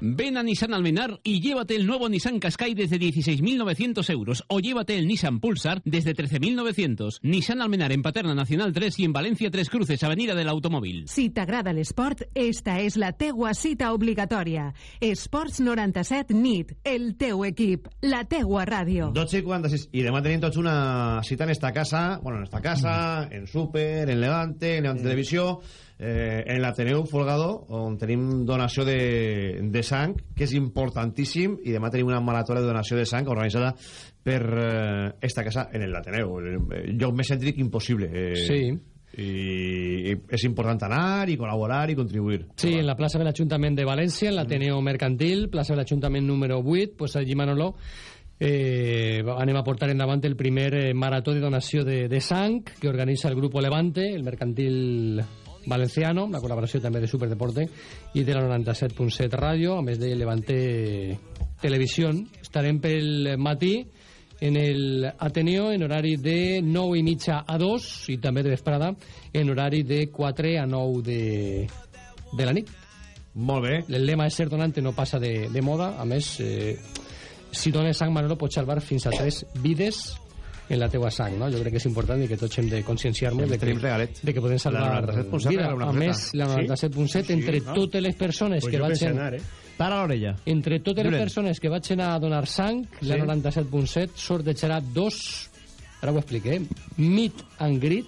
Ven a Nissan Almenar y llévate el nuevo Nissan Qashqai desde 16.900 euros o llévate el Nissan Pulsar desde 13.900. Nissan Almenar en Paterna Nacional 3 y en Valencia 3 Cruces, Avenida del Automóvil. Si t'agrada l'esport, esta és la teua cita obligatòria. Esports 97 NIT, el teu equip, la teua ràdio. 12 i 46 i demà tenim tots una cita en esta casa bueno, en esta casa, en Super, en Levante en Levante Televisió eh, en l'Ateneu Folgado on tenim donació de, de sang que és importantíssim i demà tenim una marató de donació de sang organitzada per eh, esta casa en l'Ateneu. El, lloc més cèntric impossible. Eh, Sí. i, i és important anar i col·laborar i contribuir. Sí, en la plaça de l'Ajuntament de València, en l'Ateneo Mercantil, plaça de l'Ajuntament número 8, pues allí Manolo eh, anem a portar endavant el primer eh, marató de donació de, de sang que organitza el grup Levante, el mercantil Valenciano, la col·laboració també de Superdeporte i de la 97.7 Ràdio, a més de Levante Televisió. Estarem pel matí en el Ateneo en horari de 9 i mitja a 2 i també de vesprada en horari de 4 a 9 de, de la nit. Molt bé. El lema és ser donante no passa de, de moda. A més, eh, si dones sang, Manolo, pots salvar fins a 3 vides en la teua sang, no? Jo crec que és important i que tots hem de conscienciar-nos de, que, de que podem salvar La 97.7 vida. A més, la Sí? 97.7, entre Sí, no? totes les persones Pues que vagin... anar, eh? Para l'orella. Entre totes les Julen. persones que vagin a donar sang, la Sí. 97.7 sortejarà dos, ara ho expliqué, meet and greet,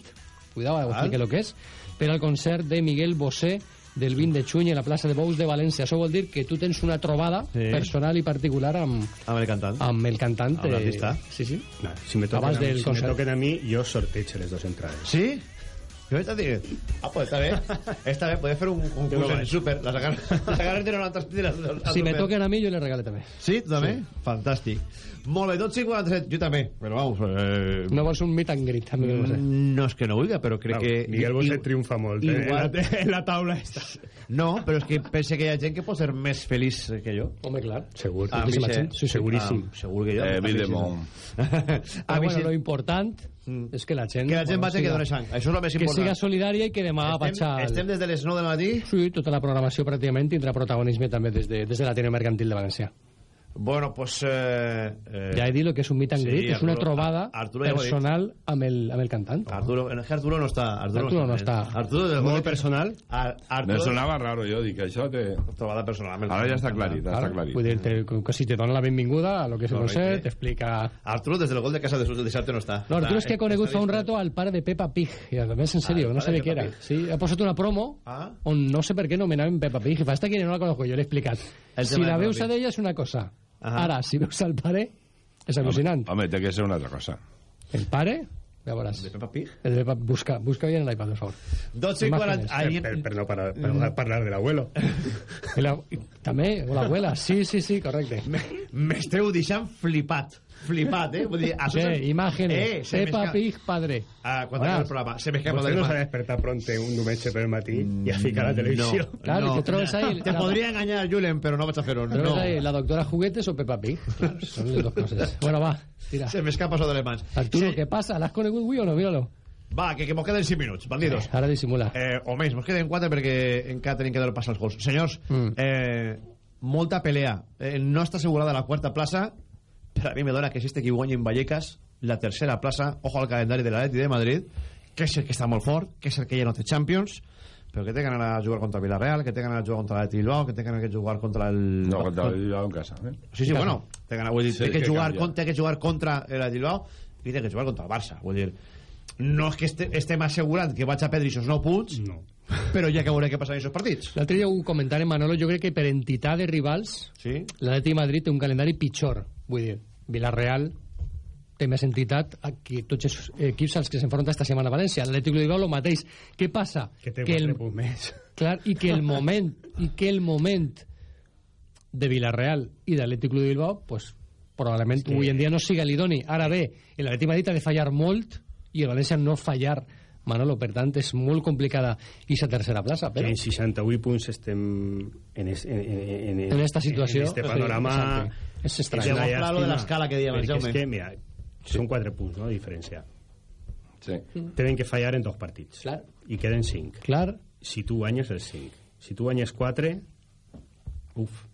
cuidado, ara ho Val. explique lo que és, per al concert de Miguel Bosé del 20 de juny a la plaça de Bous de València. Això vol dir que tu tens una trobada Sí. personal i particular amb, amb el cantant. Amb el cantant. Amb l'artista. Sí, sí. No, si me toquen, Abans a, mi- del si me concert. toquen a mi, jo sorteig les dues entrades. Sí? Jo vaig dir... Ah, pues està bé. Està bé, podem fer un concurs no en super. Les agarres, les agarres de 90 piles. Si me toquen a mi, jo le regale també. Sí, tu també? Fantàstic. Molt bé, 12 i 47, jo també. Però vamos... Eh... No vols un meet and greet, amb Miguel Bosé? No és que no vulgui, però crec No, que... Miguel Bosé i- triomfa molt, eh? Igual... En la- en la taula esta. No, però és que pense que hi ha gent que pot ser més feliç que jo. Home, clar. Segur. A mi sí. gent. Sí, seguríssim. Ah, segur que jo. Eh, sí. A Però bueno, sí. lo important és que la gent... Que la gent vagi que doni sang. Això és el més Que important. siga solidària i que demà Estem, al... estem des de les 9 del matí. Sí, tota la programació pràcticament tindrà protagonisme també des de, des de l'Ateneu Mercantil de València. Bueno, pues... Eh, eh, Ja he dit lo que és un meet and sí, greet, és una Arturo- trobada Ar- Arturo personal amb el, amb el cantant. Arturo, es que Arturo no està. Arturo, Arturo no està. Arturo del Molt personal. Ar Me Arturo sonava raro, jo dic, això te... trobada personal. amb el Ara ja cantant. està clarit, ja està clarit. Vull dir, te, que si te dona la benvinguda a lo que és el concert, t'explica... Arturo des del gol de casa de sus dissabte no està. No, Arturo és que he conegut fa un rato al pare de Peppa Pig, i a més en serio, Ah, el no de sabia què Peppa era. Sí, ha posat una promo Ah. on no sé per què nomenaven Peppa Pig, i fa esta que no la conozco, jo l'he explicat. El Si de la veus a Pig. d'ella és una cosa, Ahà. ara, si veus al pare, és al·lucinant. Home, té que ser una altra cosa. El pare, ja veuràs. De Peppa Pig? El de Peppa, busca, busca bien en l'iPad, per favor. 12 i 40... Imágenes. Ahí, Per, per no parar, per parlar de l'abuelo. I la, i també, o l'abuela, sí, sí, sí, correcte. M'esteu deixant flipat. Flipat, eh? Vull dir, a Sí, imágenes. Eh, Peppa Pig, padre. Ah, quan acaba el programa. Se m'escapa Vostè de no s'ha despertat pronte un diumenge per matí i a ficar la televisió. Claro, y te trobes ahí... Te la- podria enganyar, Julen, però no vaig a fer-ho. No. ahí la doctora Juguetes o Peppa Pig. Claro, son las dos cosas. Bueno, va, tira. Se m'escapa això de les mans. Arturo, Sí. ¿qué pasa? ¿L'has conegut avui o no? Míralo. Va, que, que mos queden 5 minuts, bandidos. Eh, ara dissimula. Eh, o més, mos queden 4 perquè encara tenim que dar pas als gols. Senyors, Mm. eh, molta pelea. Eh, no està assegurada la quarta plaça, però a mi me dona que si este guanya en Vallecas, la tercera plaça, ojo al calendari de l'Atleti de Madrid, que és el que està molt fort, que és el que ja no té Champions, però que té ganes de jugar contra el Villarreal, que té ganes de jugar contra l'Atleti Bilbao, que té ganes de jugar contra el... No, contra el Bilbao en casa. Eh? Sí, sí, bueno, té, ganes, vull dir, Sí, té, que que jugar, con, té que jugar contra el Bilbao i té que jugar contra el Barça. Vull dir, no és que este, estem assegurant que vaig a perdre aquests 9 punts, No. però ja que veuré què passa en aquests partits. L'altre dia ho comentàrem, Manolo, jo crec que per entitat de rivals, Sí? l'Atleti de Madrid té un calendari pitjor. Vull dir, Villarreal té més entitat que tots els equips als que s'enfronta esta setmana a València. L'Atlètic de Bilbao el mateix. Què passa? Que té que el, més. clar, i que el moment i que el moment de Villarreal i d'Atlètic de Bilbao pues, probablement que- avui en dia no siga l'idoni. Ara bé, l'Atlètic Madrid ha de fallar molt i el València no fallar Manolo, per tant és molt complicada aquesta tercera plaça però en 68 punts estem en, es, en, en, en, en esta situació en este sí, panorama exacte. És estrany Ja una lo de llàstima, l'escala que dèiem, Jaume. és que, mira, són 4 punts, no?, de diferència. Sí. Tenen que fallar en dos partits. Clar. I queden 5. clar Si tu guanyes els 5. Si tu guanyes 4, uf.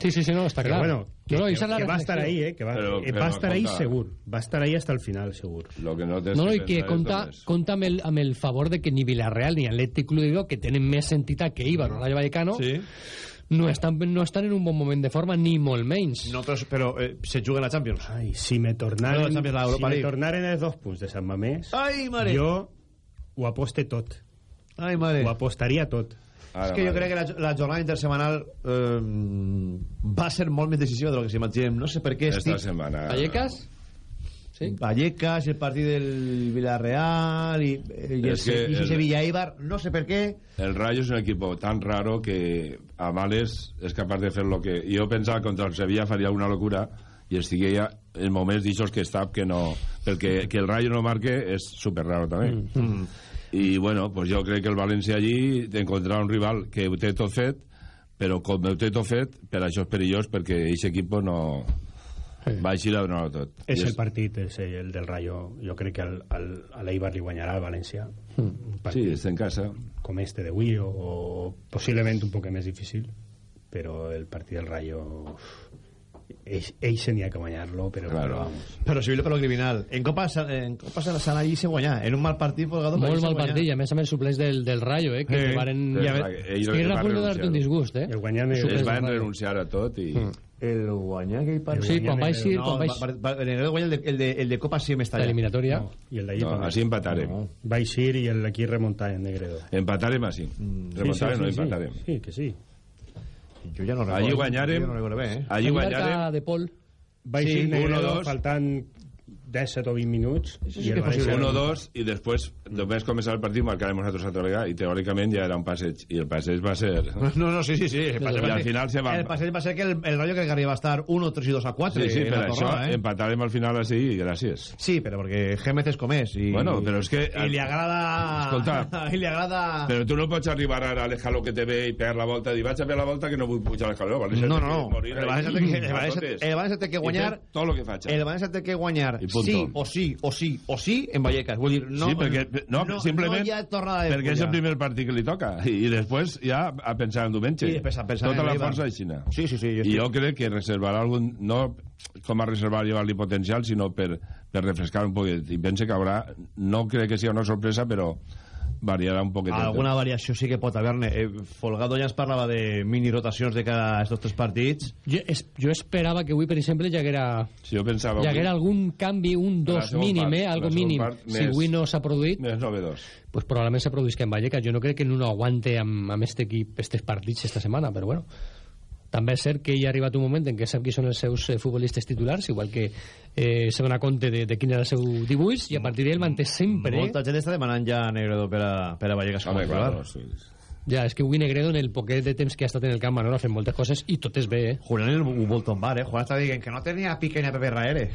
Sí, sí, sí, no, està Però clar. bueno, que, no, no, que, és que va reflexió. estar ahí, eh? Que va, Però- eh, però, va estar ahí escolta. segur. Va estar ahí hasta el final, segur. Lo que no No, no, i que és compta, compta amb, el, amb el favor de que ni Villarreal ni Atlètic Club de Bilbao, que tenen més entitat que Ibar o Rayo Vallecano, Sí. No, estan, no estan en un bon moment de forma, ni molt menys. No, però, però eh, se juguen a Champions. Ai, si me tornaren, No, Champions, la si me tornaren els dos punts de Sant Mamés, Ai, mare. jo ho aposte tot. Ai, mare. Ho apostaria tot. Ara, és que jo crec que la, la jornada intersemanal eh, va ser molt més decisiva de lo que s'imaginem. No sé per què Esta estic... setmana... Vallecas? Sí. Vallecas, el partit del Villarreal i, eh, i, el, que i el- Sevilla Eibar, no sé per què. El Rayo es un equipo tan raro que a males es capaz de fer lo que... Jo pensava que contra el Sevilla faria una locura i estiguia en moments d'aixòs que està que no... Perquè que el Rayo no marque és super raro també. Mm. i bueno, pues jo crec que el València allí encontrarà un rival que ho té tot fet però com ho té tot fet per això és perillós perquè aquest equip no va així a donar tot És I el partit, és el del Rayo. Jo crec que al, al, a l'Eibar li guanyarà al València. Un sí, està en casa com este d'avui o, o possiblement un poc més difícil, però el partit del Rayo ells, ells n'hi ha que guanyar-lo, però, Claro. però vamos. Però civil per lo criminal. En Copa, en Copa se la sana allí se guanyar. En un mal partit, Folgado... Molt mal guanyar. partit, i a més amb els suplents del, del Rayo, eh, que Sí. sí. varen... Rayo. Ells Estigueren van a punt de renunciar. darte un disgust, eh? El guanyant ells Suplents van renunciar a tot i El guanyar aquell partit... Sí, quan vaig ir, No, quan vaig... va- va- el guanya el de, el, de, el de Copa sí m'està allà. L'eliminatòria. No, I el d'ahir no, així empatarem Va eixir i el- aquí remuntar en Negredo. empatarem així remuntarem, no empatarem Sí, que sí. Jo ja no recordo. allí guanyarem Jo no recordo bé, eh? allí Allí guanyarem marca de Pol. Va eixir Sí, Negredo 1-2. faltant 17 o 20 minuts Això sí i el que és possible. València 1-2 i després només començar el partit marcarem nosaltres altra vegada i teòricament ja era un passeig i el passeig va ser No, no, sí, sí, sí. El passeig I al final se va- El passeig va ser que el, el Rayo que arriba a estar 1, 3 i 2 a 4 sí, sí, per això eh? empatarem al final així i gràcies Sí, però perquè Gémez és com és. I, Bueno, però és que- I li agrada... Escolta. I li agrada... però tu no pots arribar ara a l'escaló que te ve i pegar la volta i vaig a pegar la volta que no vull pujar l'escaló No, no, no. El. València té que, A guanyar... fer tot el que faig El València té que guanyar punto. sí o sí, o sí, o sí en Vallecas. Vull dir, no, sí, perquè, no, simplement no hi ha tornada de perquè és el primer partit que li toca i, i després ja a pensar en diumenge I després a pensar tota en la força de Xina Sí, sí, sí. Jo i jo crec que reservarà algun no com a reservar llevar-li potencial sinó per, per refrescar un poquet i pense que haurà, no crec que sigui una sorpresa però variarà un poquet Alguna variació sí que pot haver-ne. Eh, Folgado ja ens parlava de mini rotacions de cada estos tres partits. Jo, es, jo esperava que avui, per exemple, hi haguera, si jo pensava hi avui, haguera algun canvi, un dos mínim, part, eh? Algo mínim. part, Si avui no s'ha produït, més novedós pues probablement se produïsca en Vallecas. Jo no crec que no aguante amb, amb este equip estes partits esta setmana, però bueno. També és cert que hi ha arribat un moment en què sap qui són els seus eh, futbolistes titulars, igual que eh, se dona compte de, de quin era el seu dibuix, i a partir d'ell manté sempre... Molta gent està demanant ja a Negredo per a, per a Vallecas com a titular. claro, sí. Ja, és que avui Negredo, en el poquet de temps que ha estat en el camp, Manolo, ha fet moltes coses i tot és bé, eh? Julián el ho vol tombar, eh? Julián està dient que no tenia Pique ni a Pepe Raere.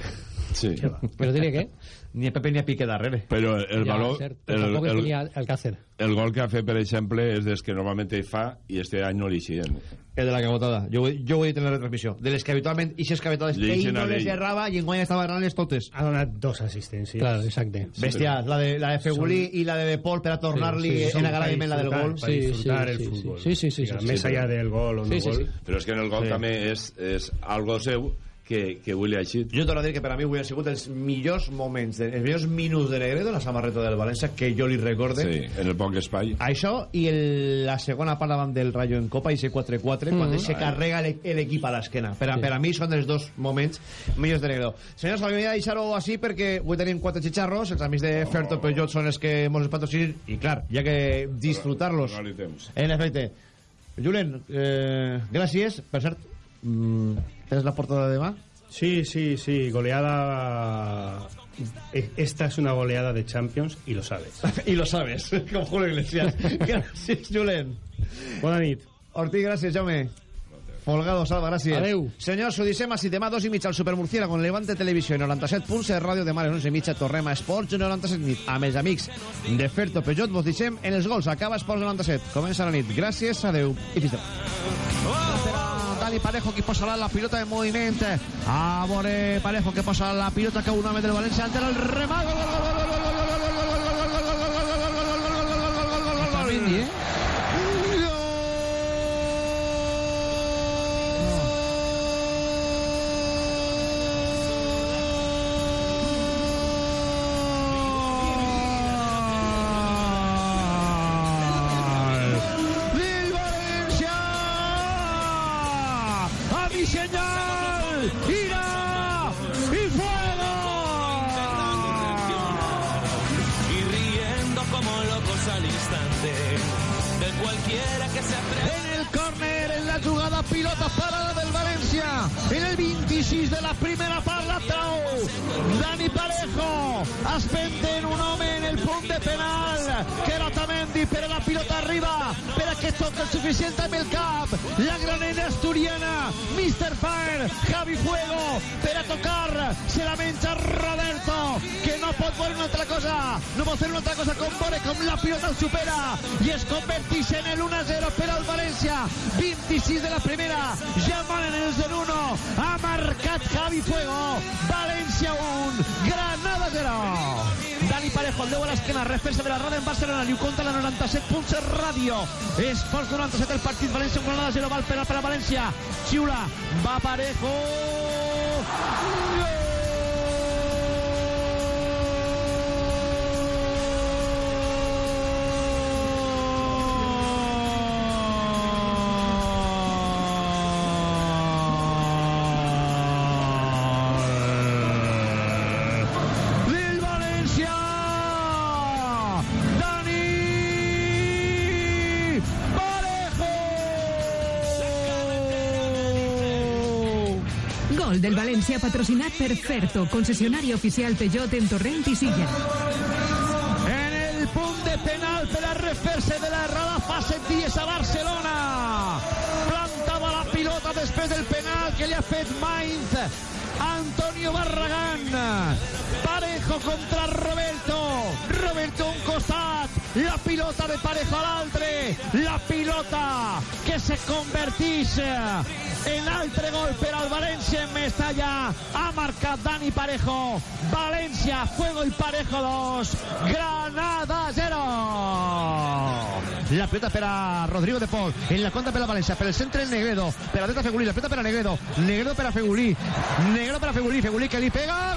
sí. Però tenia què? Ni a Pepe ni a Pique darrere. però el ja, valor cert, el, tampoc el, tenia Alcácer. el gol que ha fet per exemple és des que normalment ell fa i este any no li eixien El de la cabotada. Jo, jo ho he dit en la retransmissió. De les que habitualment, ixes cabotades, Li ell no les errava i en guany estava errant-les totes. Ha donat dos assistències. Claro, exacte. Bestial, la de, la de Fegulí i la de De Paul per a tornar-li Sí, sí, sí, en agraïment la del gol. Sí, disfrutar sí, el sí, sí, sí, sí, sí, Més sí, allá pero- del gol o no Sí, sí, gol. sí. però és que en el gol Sí. també és, és algo seu que, que avui li ha eixit Jo torno a dir que per a mi avui han sigut els millors moments, els millors minuts de Negredo en la samarreta del València que jo li recorde. sí, en el poc espai. Això i el, la segona part davant del Rayo en Copa i ese 4-4 quan Mhm. se carrega l'e- l'equip a l'esquena. Per, a, Sí. per a mi són els dos moments millors de Negredo. Senyors, havia de deixar-ho així perquè avui tenim quatre xicharros els amics de Ferto Peugeot són els que mos patrocinen i clar, ha que disfrutar-los. No temps en efecte. Julen, eh, gràcies. Per cert, mm, tens la portada de demà? Sí, sí, sí, goleada... E- Esta es una goleada de Champions y lo sabes. i lo sabes, com Julio Iglesias gràcies Julen Bona nit. Ortiz, gràcies, Jaume. Folgado, Salva, gràcies. Adeu. Senyors, ho deixem així. Demà dos i mitja al Supermurciera con Levante Televisió i 97 punts de ràdio. Demà a les 11 i mitja tornem a Esports 97 nit amb els amics de Ferto Peugeot. Vos deixem en els gols. Acaba Esports 97. Comença la nit. Gràcies, adeu i fins demà. Dani Parejo que posarà la pilota en movimiento, a Parejo que posa la pilota que una vez del Valencia altera el remate. Aparejo. Del València patrocinat per Ferto, oficial Peugeot en Torrent i Silla. en el punt de penal per a refer-se de l'errada fa set dies a Barcelona. Plantava la pilota després del penal que li ha fet Mainz Antonio Barragán. Parejo contra Roberto. Roberto a un costat. La pilota de Parejo a l'altre. La que se convertix en l'altre gol per al València en Mestalla. Ha marcat Dani Parejo. València, Fuego i Parejo 2 Granada 0 la pilota per a Rodrigo de Pol en la contra per a València per el centre Negredo. Per a dreta Fegulí, la pilota per a Negredo. Negredo per a Fegulí. Negredo per a Fegulí Fegulí que li pega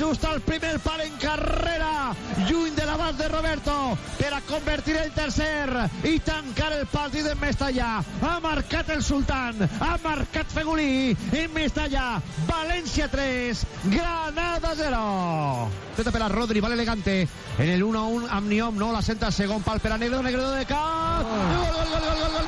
ajusta el primer pal en carrera. Lluny de l'abast de Roberto per a convertir el tercer i tancar el partit en Mestalla. Ha marcat el Sultan, ha marcat Fegulí en Mestalla. Valencia 3, Granada 0. Teta per a Rodri, va elegante. En el 1-1 Amniom, no, la senta segon pal per a Negredo, Negredo de cap. Oh. Ah. Gol, gol, gol, gol, gol.